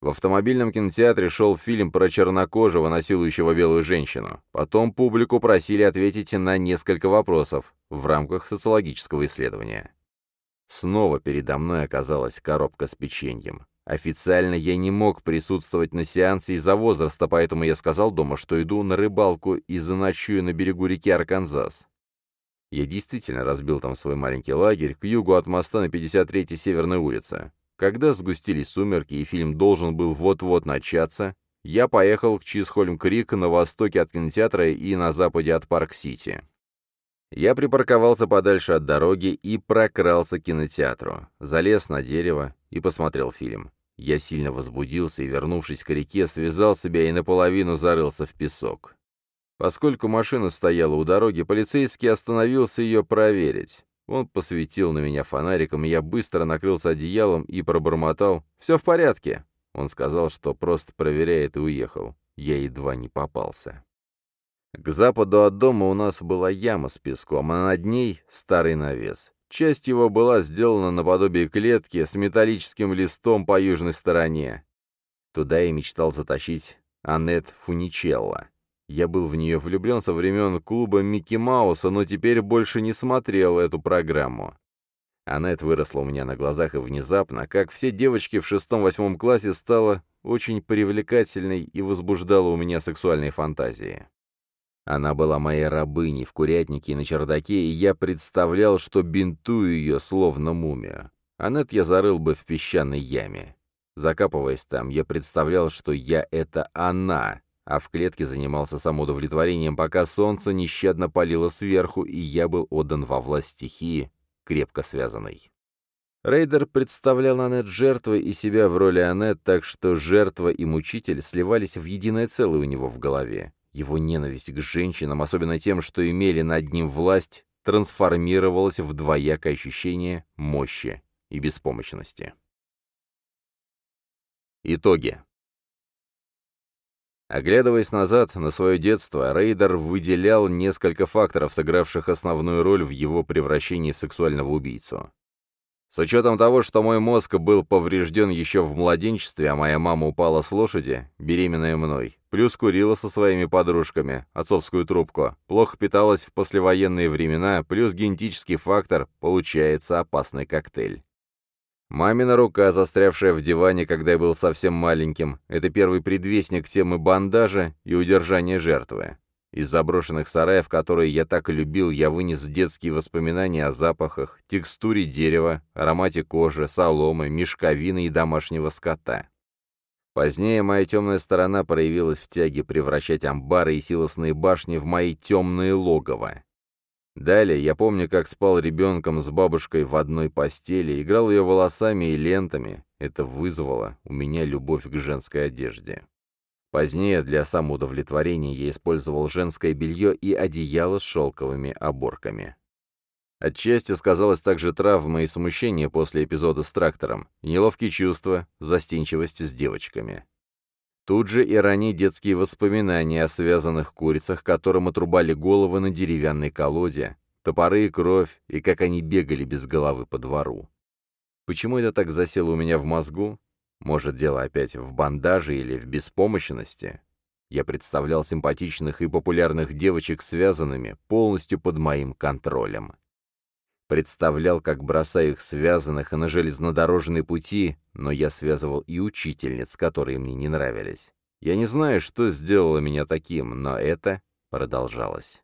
В автомобильном кинотеатре шел фильм про чернокожего, насилующего белую женщину. Потом публику просили ответить на несколько вопросов в рамках социологического исследования. Снова передо мной оказалась коробка с печеньем. Официально я не мог присутствовать на сеансе из-за возраста, поэтому я сказал дома, что иду на рыбалку и заночую на берегу реки Арканзас. Я действительно разбил там свой маленький лагерь к югу от моста на 53-й Северной улице. Когда сгустились сумерки и фильм должен был вот-вот начаться, я поехал к Чисхольм-Крик на востоке от кинотеатра и на западе от Парк-Сити. Я припарковался подальше от дороги и прокрался к кинотеатру, залез на дерево и посмотрел фильм. Я сильно возбудился и, вернувшись к реке, связал себя и наполовину зарылся в песок. Поскольку машина стояла у дороги, полицейский остановился ее проверить. Он посветил на меня фонариком, и я быстро накрылся одеялом и пробормотал «Все в порядке». Он сказал, что просто проверяет и уехал. Я едва не попался. К западу от дома у нас была яма с песком, а над ней старый навес. Часть его была сделана наподобие клетки с металлическим листом по южной стороне. Туда я мечтал затащить Аннет Фуничелла. Я был в нее влюблен со времен клуба Микки Мауса, но теперь больше не смотрел эту программу. Аннет выросла у меня на глазах и внезапно, как все девочки в шестом-восьмом классе, стала очень привлекательной и возбуждала у меня сексуальные фантазии. Она была моей рабыней в курятнике и на чердаке, и я представлял, что бинтую ее, словно мумия. Аннет я зарыл бы в песчаной яме. Закапываясь там, я представлял, что я — это она, а в клетке занимался самоудовлетворением, пока солнце нещадно палило сверху, и я был отдан во власть стихии, крепко связанной. Рейдер представлял Аннет жертвой и себя в роли Аннет, так что жертва и мучитель сливались в единое целое у него в голове. Его ненависть к женщинам, особенно тем, что имели над ним власть, трансформировалась в двоякое ощущение мощи и беспомощности. Итоги. Оглядываясь назад на свое детство, Рейдер выделял несколько факторов, сыгравших основную роль в его превращении в сексуального убийцу. С учетом того, что мой мозг был поврежден еще в младенчестве, а моя мама упала с лошади, беременная мной, плюс курила со своими подружками, отцовскую трубку, плохо питалась в послевоенные времена, плюс генетический фактор, получается опасный коктейль. Мамина рука, застрявшая в диване, когда я был совсем маленьким, это первый предвестник темы бандажа и удержания жертвы. Из заброшенных сараев, которые я так любил, я вынес детские воспоминания о запахах, текстуре дерева, аромате кожи, соломы, мешковины и домашнего скота. Позднее моя темная сторона проявилась в тяге превращать амбары и силосные башни в мои темные логово. Далее я помню, как спал ребенком с бабушкой в одной постели, играл ее волосами и лентами. Это вызвало у меня любовь к женской одежде. Позднее для самоудовлетворения я использовал женское белье и одеяло с шелковыми оборками. Отчасти сказалось также травма и смущение после эпизода с трактором, неловкие чувства, застенчивость с девочками. Тут же и ранние детские воспоминания о связанных курицах, которым отрубали головы на деревянной колоде, топоры и кровь, и как они бегали без головы по двору. Почему это так засело у меня в мозгу? Может, дело опять в бандаже или в беспомощности? Я представлял симпатичных и популярных девочек связанными, полностью под моим контролем. Представлял, как бросаю их связанных на железнодорожные пути, но я связывал и учительниц, которые мне не нравились. Я не знаю, что сделало меня таким, но это продолжалось.